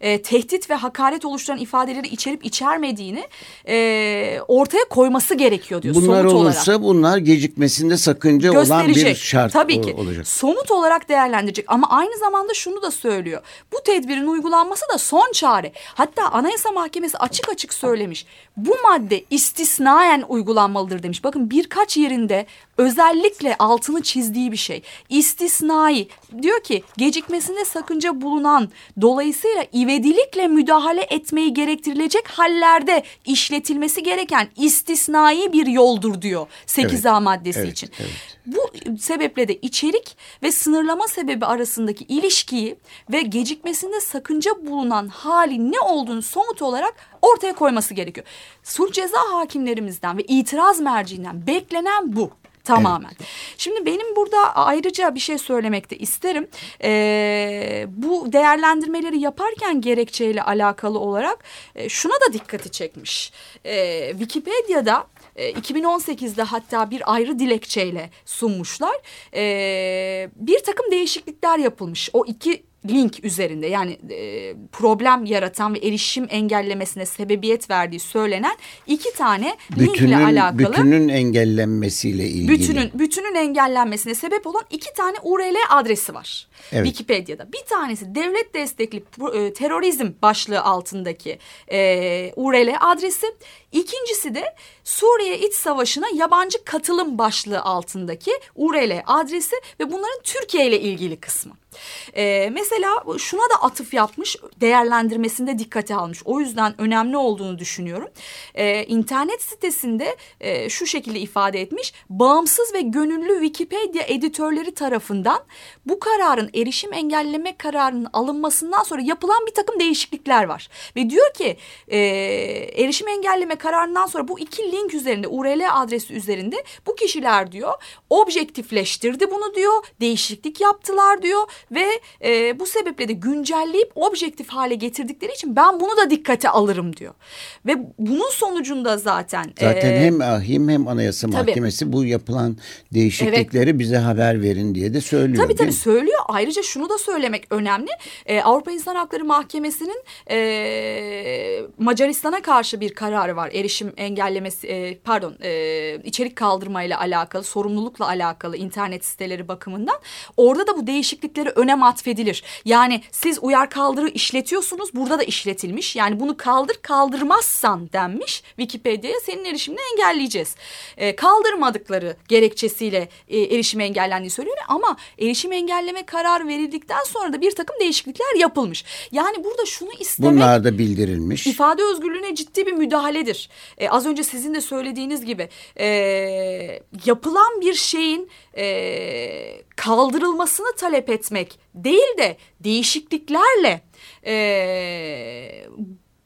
e, tehdit ve hakaret oluşturan ifadeleri içerip içermediğini e, ortaya koyması gerekiyor diyor Bunlar somut olarak olursa bunlar gecikmesinde sakınca olan bir şart Tabii ki. olacak. Somut olarak değerlendirecek ama aynı zamanda şunu da söylüyor. Bu tedbirin uygulanması da son çare. Hatta Anayasa Mahkemesi açık açık söylemiş. Bu madde istisnaen uygulanmalıdır demiş. Bakın birkaç yerinde özellikle altını çizdiği bir şey. İstisnai diyor ki gecikmesinde sakınca bulunan dolayısıyla ivedilikle müdahale etmeyi gerektirilecek hallerde işletilmesi gereken istisnai bir yoldur diyor 8A maddesi evet, için. evet. Bu sebeple de içerik ve sınırlama sebebi arasındaki ilişkiyi ve gecikmesinde sakınca bulunan hali ne olduğunu somut olarak ortaya koyması gerekiyor. Suç ceza hakimlerimizden ve itiraz merciinden beklenen bu tamamen. Şimdi benim burada ayrıca bir şey söylemekte isterim. Ee, bu değerlendirmeleri yaparken gerekçeyle alakalı olarak e, şuna da dikkati çekmiş. Ee, Wikipedia'da e, 2018'de hatta bir ayrı dilekçeyle sunmuşlar. Ee, bir takım değişiklikler yapılmış. O iki link üzerinde yani e, problem yaratan ve erişim engellemesine sebebiyet verdiği söylenen iki tane linkle Bütünün, alakalı. bütünün engellenmesiyle ilgili. Bütünün, bütünün engellenmesine sebep olan iki tane URL adresi var. Evet. Wikipedia'da. Bir tanesi devlet destekli e, terörizm başlığı altındaki e, URL adresi. İkincisi de Suriye İç Savaşı'na yabancı katılım başlığı altındaki URL adresi ve bunların Türkiye ile ilgili kısmı. E, mesela şuna da atıf yapmış, değerlendirmesinde dikkate almış. O yüzden önemli olduğunu düşünüyorum. E, internet sitesinde e, şu şekilde ifade etmiş. Bağımsız ve gönüllü Wikipedia editörleri tarafından bu kararın erişim engelleme kararının alınmasından sonra yapılan bir takım değişiklikler var. Ve diyor ki e, erişim engelleme kararından sonra bu iki link üzerinde URL adresi üzerinde bu kişiler diyor objektifleştirdi bunu diyor. Değişiklik yaptılar diyor ve e, bu sebeple de güncelleyip objektif hale getirdikleri için ben bunu da dikkate alırım diyor. Ve bunun sonucunda zaten Zaten e, hem ahim hem anayasa tabii. mahkemesi bu yapılan değişiklikleri bize haber verin diye de söylüyor. Tabii tabii mi? söylüyor. Ayrıca şunu da söylemek önemli. Ee, Avrupa İnsan Hakları Mahkemesi'nin e, Macaristan'a karşı bir kararı var. Erişim engellemesi, e, pardon e, içerik kaldırmayla alakalı, sorumlulukla alakalı internet siteleri bakımından. Orada da bu değişiklikleri önem atfedilir. Yani siz uyar kaldırı işletiyorsunuz. Burada da işletilmiş. Yani bunu kaldır kaldırmazsan denmiş Wikipedia'ya senin erişimini engelleyeceğiz. E, kaldırmadıkları gerekçesiyle e, erişim engellendiği söyleniyor ama erişim engelleme kararı verildikten sonra da bir takım değişiklikler yapılmış. Yani burada şunu istemek Bunlar da bildirilmiş. ifade özgürlüğüne ciddi bir müdahaledir. E, az önce sizin de söylediğiniz gibi e, yapılan bir şeyin e, kaldırılmasını talep etmek değil de değişikliklerle e,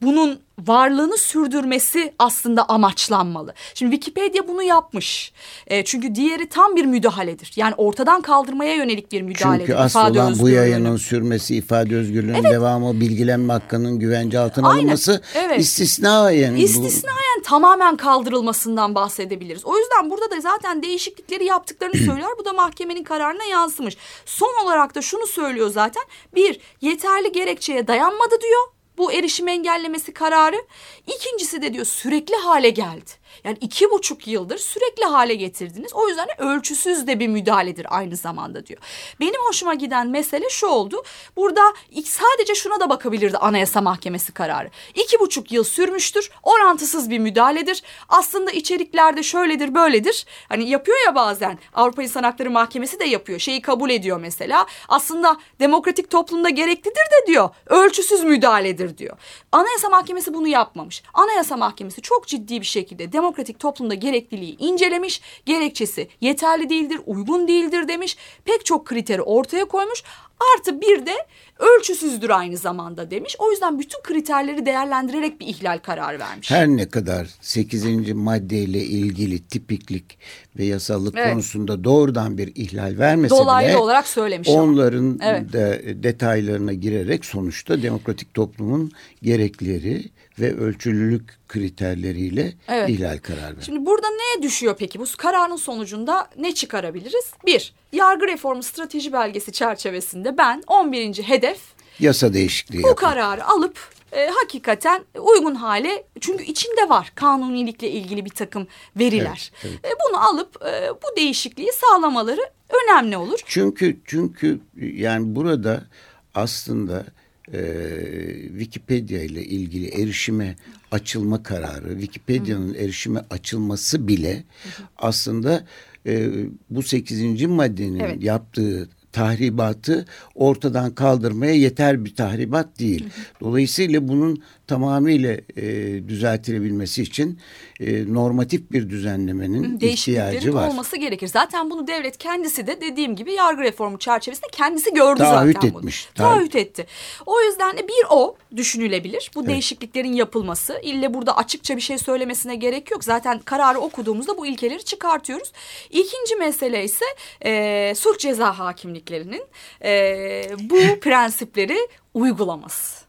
bunun varlığını sürdürmesi aslında amaçlanmalı. Şimdi Wikipedia bunu yapmış. E, çünkü diğeri tam bir müdahaledir. Yani ortadan kaldırmaya yönelik bir müdahaledir. Çünkü asıl olan bu yayının sürmesi, ifade özgürlüğünün devamı, bilgilenme hakkının güvence altına Aynen, alınması evet. istisna yani. bu- tamamen kaldırılmasından bahsedebiliriz. O yüzden burada da zaten değişiklikleri yaptıklarını söylüyor. Bu da mahkemenin kararına yansımış. Son olarak da şunu söylüyor zaten. Bir, yeterli gerekçeye dayanmadı diyor. Bu erişim engellemesi kararı. İkincisi de diyor sürekli hale geldi. Yani iki buçuk yıldır sürekli hale getirdiniz. O yüzden de ölçüsüz de bir müdahaledir aynı zamanda diyor. Benim hoşuma giden mesele şu oldu. Burada sadece şuna da bakabilirdi Anayasa Mahkemesi kararı. İki buçuk yıl sürmüştür. Orantısız bir müdahaledir. Aslında içeriklerde şöyledir böyledir. Hani yapıyor ya bazen Avrupa İnsan Hakları Mahkemesi de yapıyor. Şeyi kabul ediyor mesela. Aslında demokratik toplumda gereklidir de diyor. Ölçüsüz müdahaledir diyor. Anayasa Mahkemesi bunu yapmamış. Anayasa Mahkemesi çok ciddi bir şekilde demokratik toplumda gerekliliği incelemiş. Gerekçesi yeterli değildir, uygun değildir demiş. Pek çok kriteri ortaya koymuş. Artı bir de ölçüsüzdür aynı zamanda demiş. O yüzden bütün kriterleri değerlendirerek bir ihlal kararı vermiş. Her ne kadar 8. maddeyle ilgili tipiklik ve yasallık Evet. konusunda doğrudan bir ihlal vermese Dolaylı bile olarak söylemiş ama. onların Evet. da detaylarına girerek sonuçta demokratik toplumun gerekleri ve ölçülülük kriterleriyle Evet. ihlal kararı. Şimdi burada neye düşüyor peki? Bu kararın sonucunda ne çıkarabiliriz? Bir, yargı reformu strateji belgesi çerçevesinde ben 11. hedef Yasa değişikliği bu yapmak. kararı alıp e, hakikaten uygun hale çünkü içinde var kanunilikle ilgili bir takım veriler. Evet, E, bunu alıp e, bu değişikliği sağlamaları önemli olur. Çünkü çünkü yani burada aslında e, Wikipedia ile ilgili erişime açılma kararı, Wikipedia'nın erişime açılması bile aslında e, bu 8. maddenin Evet. yaptığı tahribatı ortadan kaldırmaya yeter bir tahribat değil. Dolayısıyla bunun tamamıyla e, düzeltilebilmesi için e, normatif bir düzenlemenin ihtiyacı var. olması gerekir. Zaten bunu devlet kendisi de dediğim gibi yargı reformu çerçevesinde kendisi gördü Taahhüt zaten bunu. etmiş. Taahhüt. Taahhüt etti. O yüzden de bir o düşünülebilir. Bu değişikliklerin yapılması. İlle burada açıkça bir şey söylemesine gerek yok. Zaten kararı okuduğumuzda bu ilkeleri çıkartıyoruz. İkinci mesele ise e, suç ceza hakimliklerinin e, bu prensipleri uygulaması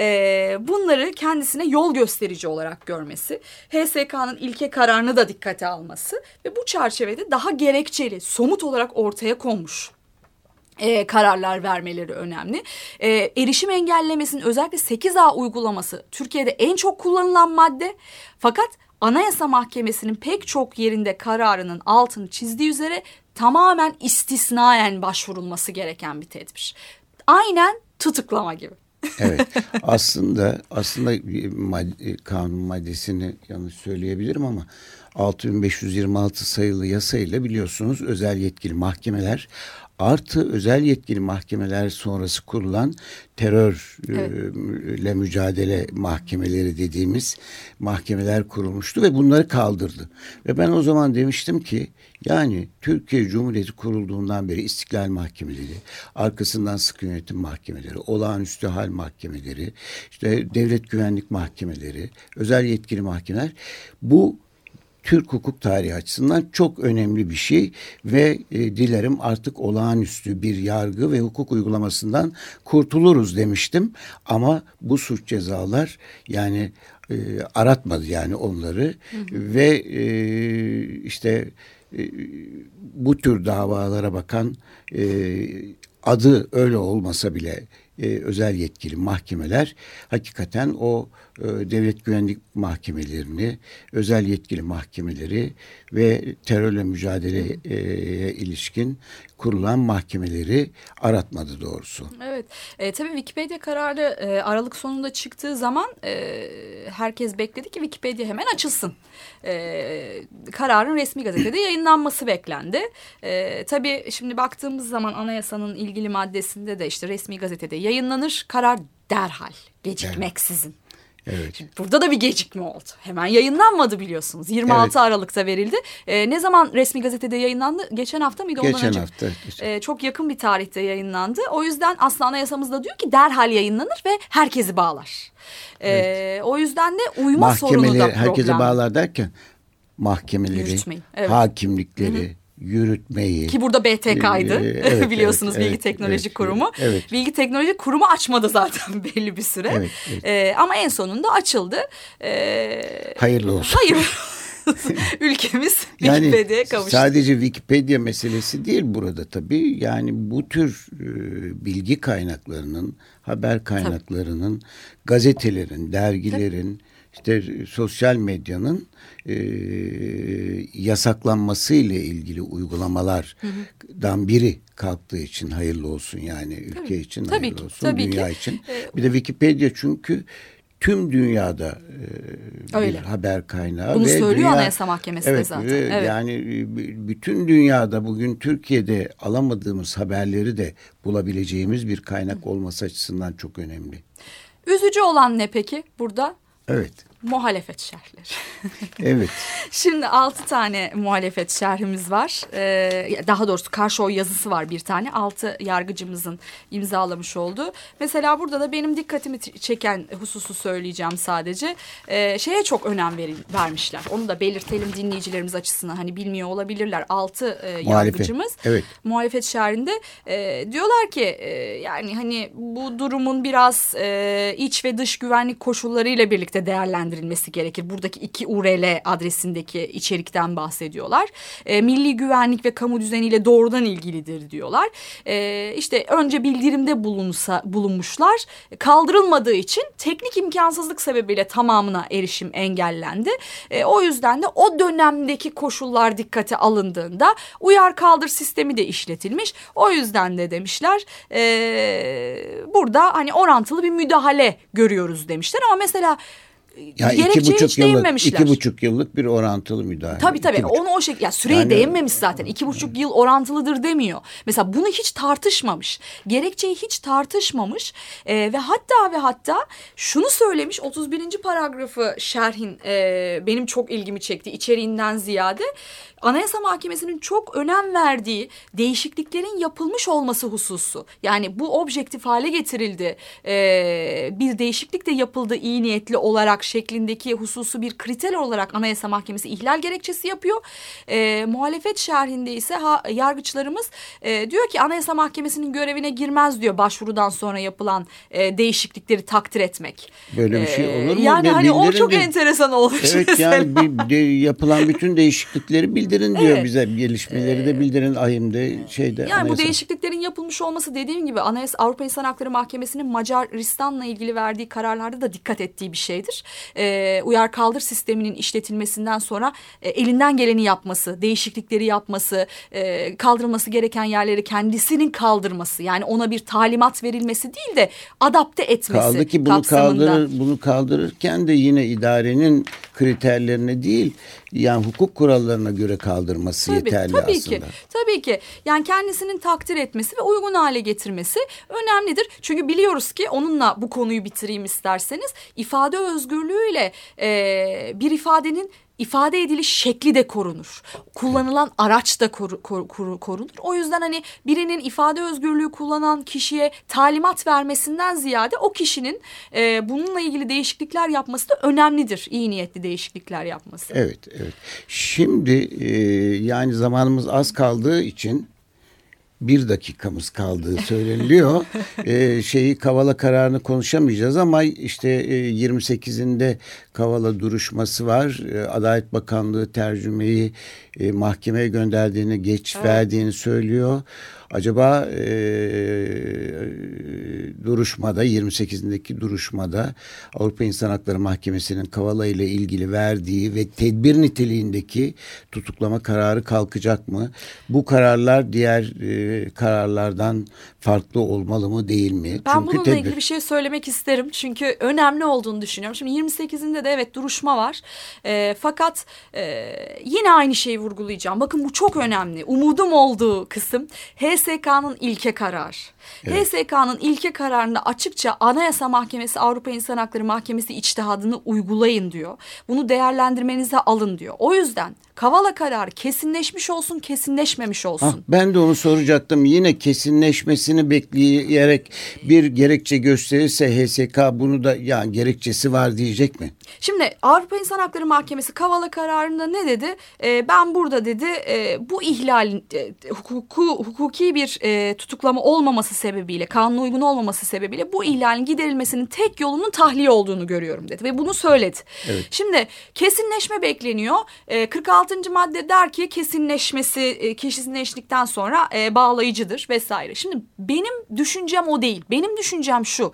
e, bunları kendisine yol gösterici olarak görmesi, HSK'nın ilke kararını da dikkate alması ve bu çerçevede daha gerekçeli, somut olarak ortaya konmuş e, kararlar vermeleri önemli. E, erişim engellemesinin özellikle 8A uygulaması Türkiye'de en çok kullanılan madde. Fakat Anayasa Mahkemesi'nin pek çok yerinde kararının altını çizdiği üzere tamamen istisnayen başvurulması gereken bir tedbir. Aynen tutuklama gibi. Evet. aslında aslında madde, kanun maddesini yanlış söyleyebilirim ama 6526 sayılı yasayla biliyorsunuz özel yetkili mahkemeler artı özel yetkili mahkemeler sonrası kurulan terörle mücadele mahkemeleri dediğimiz mahkemeler kurulmuştu ve bunları kaldırdı. Ve ben o zaman demiştim ki yani Türkiye Cumhuriyeti kurulduğundan beri istiklal mahkemeleri, arkasından sıkı yönetim mahkemeleri, olağanüstü hal mahkemeleri, işte devlet güvenlik mahkemeleri, özel yetkili mahkemeler bu Türk hukuk tarihi açısından çok önemli bir şey ve e, dilerim artık olağanüstü bir yargı ve hukuk uygulamasından kurtuluruz demiştim. Ama bu suç cezalar yani e, aratmadı yani onları ve e, işte e, bu tür davalara bakan e, adı öyle olmasa bile e, özel yetkili mahkemeler hakikaten o devlet güvenlik mahkemelerini, özel yetkili mahkemeleri ve terörle mücadeleye ilişkin kurulan mahkemeleri aratmadı doğrusu. Evet. E, tabii Wikipedia kararı e, Aralık sonunda çıktığı zaman e, herkes bekledi ki Wikipedia hemen açılsın. E, kararın resmi gazetede yayınlanması beklendi. E, tabii şimdi baktığımız zaman anayasanın ilgili maddesinde de işte resmi gazetede yayınlanır. Karar derhal, gecikmeksizin. Evet. Şimdi burada da bir gecikme oldu. Hemen yayınlanmadı biliyorsunuz. 26 Evet. Aralık'ta verildi. Ee, ne zaman resmi gazetede yayınlandı? Geçen hafta mıydı? Ondan Geçen önce. hafta, geçen- Ee, çok yakın bir tarihte yayınlandı. O yüzden aslında anayasamızda diyor ki derhal yayınlanır ve herkesi bağlar. Ee, O yüzden de uyuma sorunu da problem. herkese bağlar derken mahkemeleri, Yürütmeyi, evet. hakimlikleri, yürütmeyi. Ki burada BTK'ydı Ee, evet, biliyorsunuz evet, Bilgi evet, Teknoloji evet, Kurumu. evet. Bilgi Teknoloji Kurumu açmadı zaten belli bir süre. Evet, evet. Ee, ama en sonunda açıldı. Ee, Hayırlı olsun. hayır. Ülkemiz Yani Wikipedia'ya kavuştu. sadece Wikipedia meselesi değil burada tabii. Yani bu tür e, bilgi kaynaklarının, haber kaynaklarının, gazetelerin, dergilerin, işte e, sosyal medyanın e, yasaklanması ile ilgili uygulamalardan biri kalktığı için hayırlı olsun yani ülke için Tabii hayırlı ki, olsun, tabii dünya ki. için. Ee, Bir de Wikipedia çünkü tüm dünyada e, bir haber kaynağı. Bunu ve söylüyor dünya- Anayasa Mahkemesi de evet, zaten. ve Evet. Yani e, bütün dünyada bugün Türkiye'de alamadığımız haberleri de bulabileceğimiz bir kaynak olması açısından çok önemli. Üzücü olan ne peki burada? Evet, Muhalefet şerhleri. evet. Şimdi altı tane muhalefet şerhimiz var. Ee, daha doğrusu karşı oy yazısı var bir tane. Altı yargıcımızın imzalamış olduğu. Mesela burada da benim dikkatimi çeken hususu söyleyeceğim sadece. Ee, şeye çok önem verin, vermişler. Onu da belirtelim dinleyicilerimiz açısından. Hani bilmiyor olabilirler. Altı e, Muhalefet, yargıcımız evet. muhalefet şerhinde e, diyorlar ki e, yani hani bu durumun biraz e, iç ve dış güvenlik koşullarıyla birlikte değerlendirilmesi gerekir. Buradaki iki URL adresindeki içerikten bahsediyorlar. E, milli güvenlik ve kamu düzeniyle doğrudan ilgilidir diyorlar. E, işte önce bildirimde bulunsa bulunmuşlar. Kaldırılmadığı için teknik imkansızlık sebebiyle tamamına erişim engellendi. E, o yüzden de o dönemdeki koşullar dikkate alındığında uyar kaldır sistemi de işletilmiş. O yüzden de demişler e, burada hani orantılı bir müdahale görüyoruz demişler ama mesela Ya iki gerekçeye buçuk hiç yıllık, değinmemişler. iki buçuk yıllık bir orantılı müdahale. Tabii tabii İki buçuk. onu o şekilde ya süreye Yani- değinmemiş zaten iki buçuk yıl orantılıdır demiyor. Mesela bunu hiç tartışmamış gerekçeyi hiç tartışmamış Ee, ve hatta ve hatta şunu söylemiş 31. paragrafı şerhin e, benim çok ilgimi çekti içeriğinden ziyade Anayasa Mahkemesi'nin çok önem verdiği değişikliklerin yapılmış olması hususu. Yani bu objektif hale getirildi. Ee, bir değişiklik de yapıldı iyi niyetli olarak şeklindeki hususu bir kriter olarak Anayasa Mahkemesi ihlal gerekçesi yapıyor. Ee, muhalefet şerhinde ise ha, yargıçlarımız e, diyor ki Anayasa Mahkemesi'nin görevine girmez diyor başvurudan sonra yapılan e, değişiklikleri takdir etmek. Böyle bir şey Ee, olur mu? Yani Ve hani o çok diyor. enteresan olmuş Evet mesela. yani bir, de yapılan bütün değişiklikleri bildirin diyor Evet. bize. Gelişmeleri de bildirin ahimde şeyde. Yani bu anayasa- değişikliklerin yapılmış olması dediğim gibi Anayasa Avrupa İnsan Hakları Mahkemesi'nin Macaristan'la ilgili verdiği kararlarda da dikkat ettiği bir şeydir. Ee, uyar kaldır sisteminin işletilmesinden sonra e, elinden geleni yapması, değişiklikleri yapması, e, kaldırılması gereken yerleri kendisinin kaldırması. Yani ona bir talimat verilmesi değil de adapte etmesi Kaldı ki bunu kapsamında. kaldırır, bunu kaldırırken de yine idarenin kriterlerine değil yani hukuk kurallarına göre kaldırması Tabii, yeterli tabii aslında. ki. Tabii ki. Yani kendisinin takdir etmesi ve uygun hale getirmesi önemlidir. Çünkü biliyoruz ki onunla bu konuyu bitireyim isterseniz ifade özgürlüğüyle e, bir ifadenin ifade ediliş şekli de korunur. Kullanılan araç da koru- koru- korunur. O yüzden hani birinin ifade özgürlüğü kullanan kişiye talimat vermesinden ziyade o kişinin e, bununla ilgili değişiklikler yapması da önemlidir. İyi niyetli değişiklikler yapması. Evet, evet. Şimdi e, yani zamanımız az kaldığı için bir dakikamız kaldığı söyleniliyor. e, şeyi Kavala kararını konuşamayacağız ama işte e, 28'inde Kavala duruşması var. E, Adalet Bakanlığı tercümeyi e, mahkemeye gönderdiğini, geç verdiğini söylüyor. Acaba e, duruşmada 28'indeki duruşmada Avrupa İnsan Hakları Mahkemesi'nin Kavala ile ilgili verdiği ve tedbir niteliğindeki tutuklama kararı kalkacak mı? Bu kararlar diğer e, kararlardan farklı olmalı mı değil mi? Ben Çünkü bununla tedbir- ilgili bir şey söylemek isterim. Çünkü önemli olduğunu düşünüyorum. Şimdi 28'inde de evet duruşma var. Ee, fakat e, yine aynı şeyi vurgulayacağım. Bakın bu çok önemli. Umudum olduğu kısım HSK'nın ilke kararı. HSK'nın ilke kararı kararında açıkça Anayasa Mahkemesi, Avrupa İnsan Hakları Mahkemesi içtihadını uygulayın diyor. Bunu değerlendirmenize alın diyor. O yüzden Kavala kararı kesinleşmiş olsun, kesinleşmemiş olsun. Ha, ben de onu soracaktım. Yine kesinleşmesini bekleyerek bir gerekçe gösterirse HSK bunu da ya gerekçesi var diyecek mi? Şimdi Avrupa İnsan Hakları Mahkemesi Kavala kararında ne dedi? Ee, ben burada dedi e, bu ihlalin e, hukuku, hukuki bir e, tutuklama olmaması sebebiyle, kanuna uygun olmaması sebebiyle bu ihlalin giderilmesinin tek yolunun tahliye olduğunu görüyorum dedi ve bunu söyledi. Evet. Şimdi kesinleşme bekleniyor. E, 46. madde der ki kesinleşmesi e, kesinleştikten sonra e, bağlayıcıdır vesaire. Şimdi benim düşüncem o değil. Benim düşüncem şu.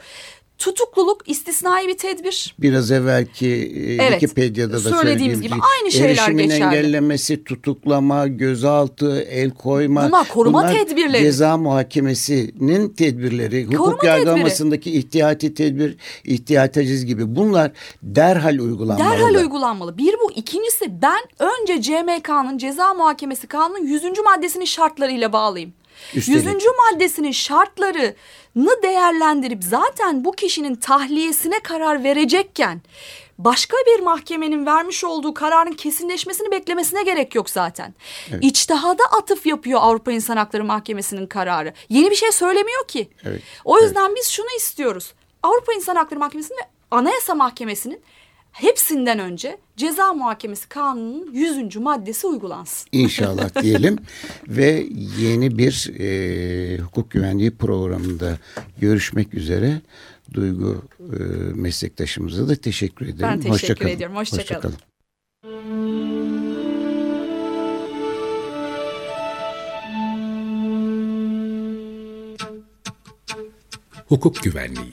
Tutukluluk istisnai bir tedbir. Biraz evvelki e, Evet, Wikipedia'da da söylediğimiz gibi aynı şeyler erişimin geçerli. engellenmesi, tutuklama, gözaltı, el koyma. Bunlar koruma tedbirleri. Ceza muhakemesinin tedbirleri, hukuk Koruma yargılamasındaki ihtiyati tedbir, ihtiyat aciz gibi bunlar derhal uygulanmalı. Derhal uygulanmalı. Bir bu. ikincisi ben önce CMK'nın ceza muhakemesi kanunun 100. maddesinin şartlarıyla bağlayayım. Üstelik. 100. maddesinin şartlarını değerlendirip zaten bu kişinin tahliyesine karar verecekken başka bir mahkemenin vermiş olduğu kararın kesinleşmesini beklemesine gerek yok zaten. İçtihada atıf yapıyor Avrupa İnsan Hakları Mahkemesi'nin kararı. Yeni bir şey söylemiyor ki. Evet, O yüzden biz şunu istiyoruz. Avrupa İnsan Hakları Mahkemesi'nin ve Anayasa Mahkemesi'nin hepsinden önce ceza muhakemesi kanununun 100. maddesi uygulansın. İnşallah diyelim ve yeni bir e, hukuk güvenliği programında görüşmek üzere. Duygu e, meslektaşımıza da teşekkür ederim. Ben teşekkür Hoşça kalın. ediyorum. Hoşça Hoşça kalın. Hukuk Güvenliği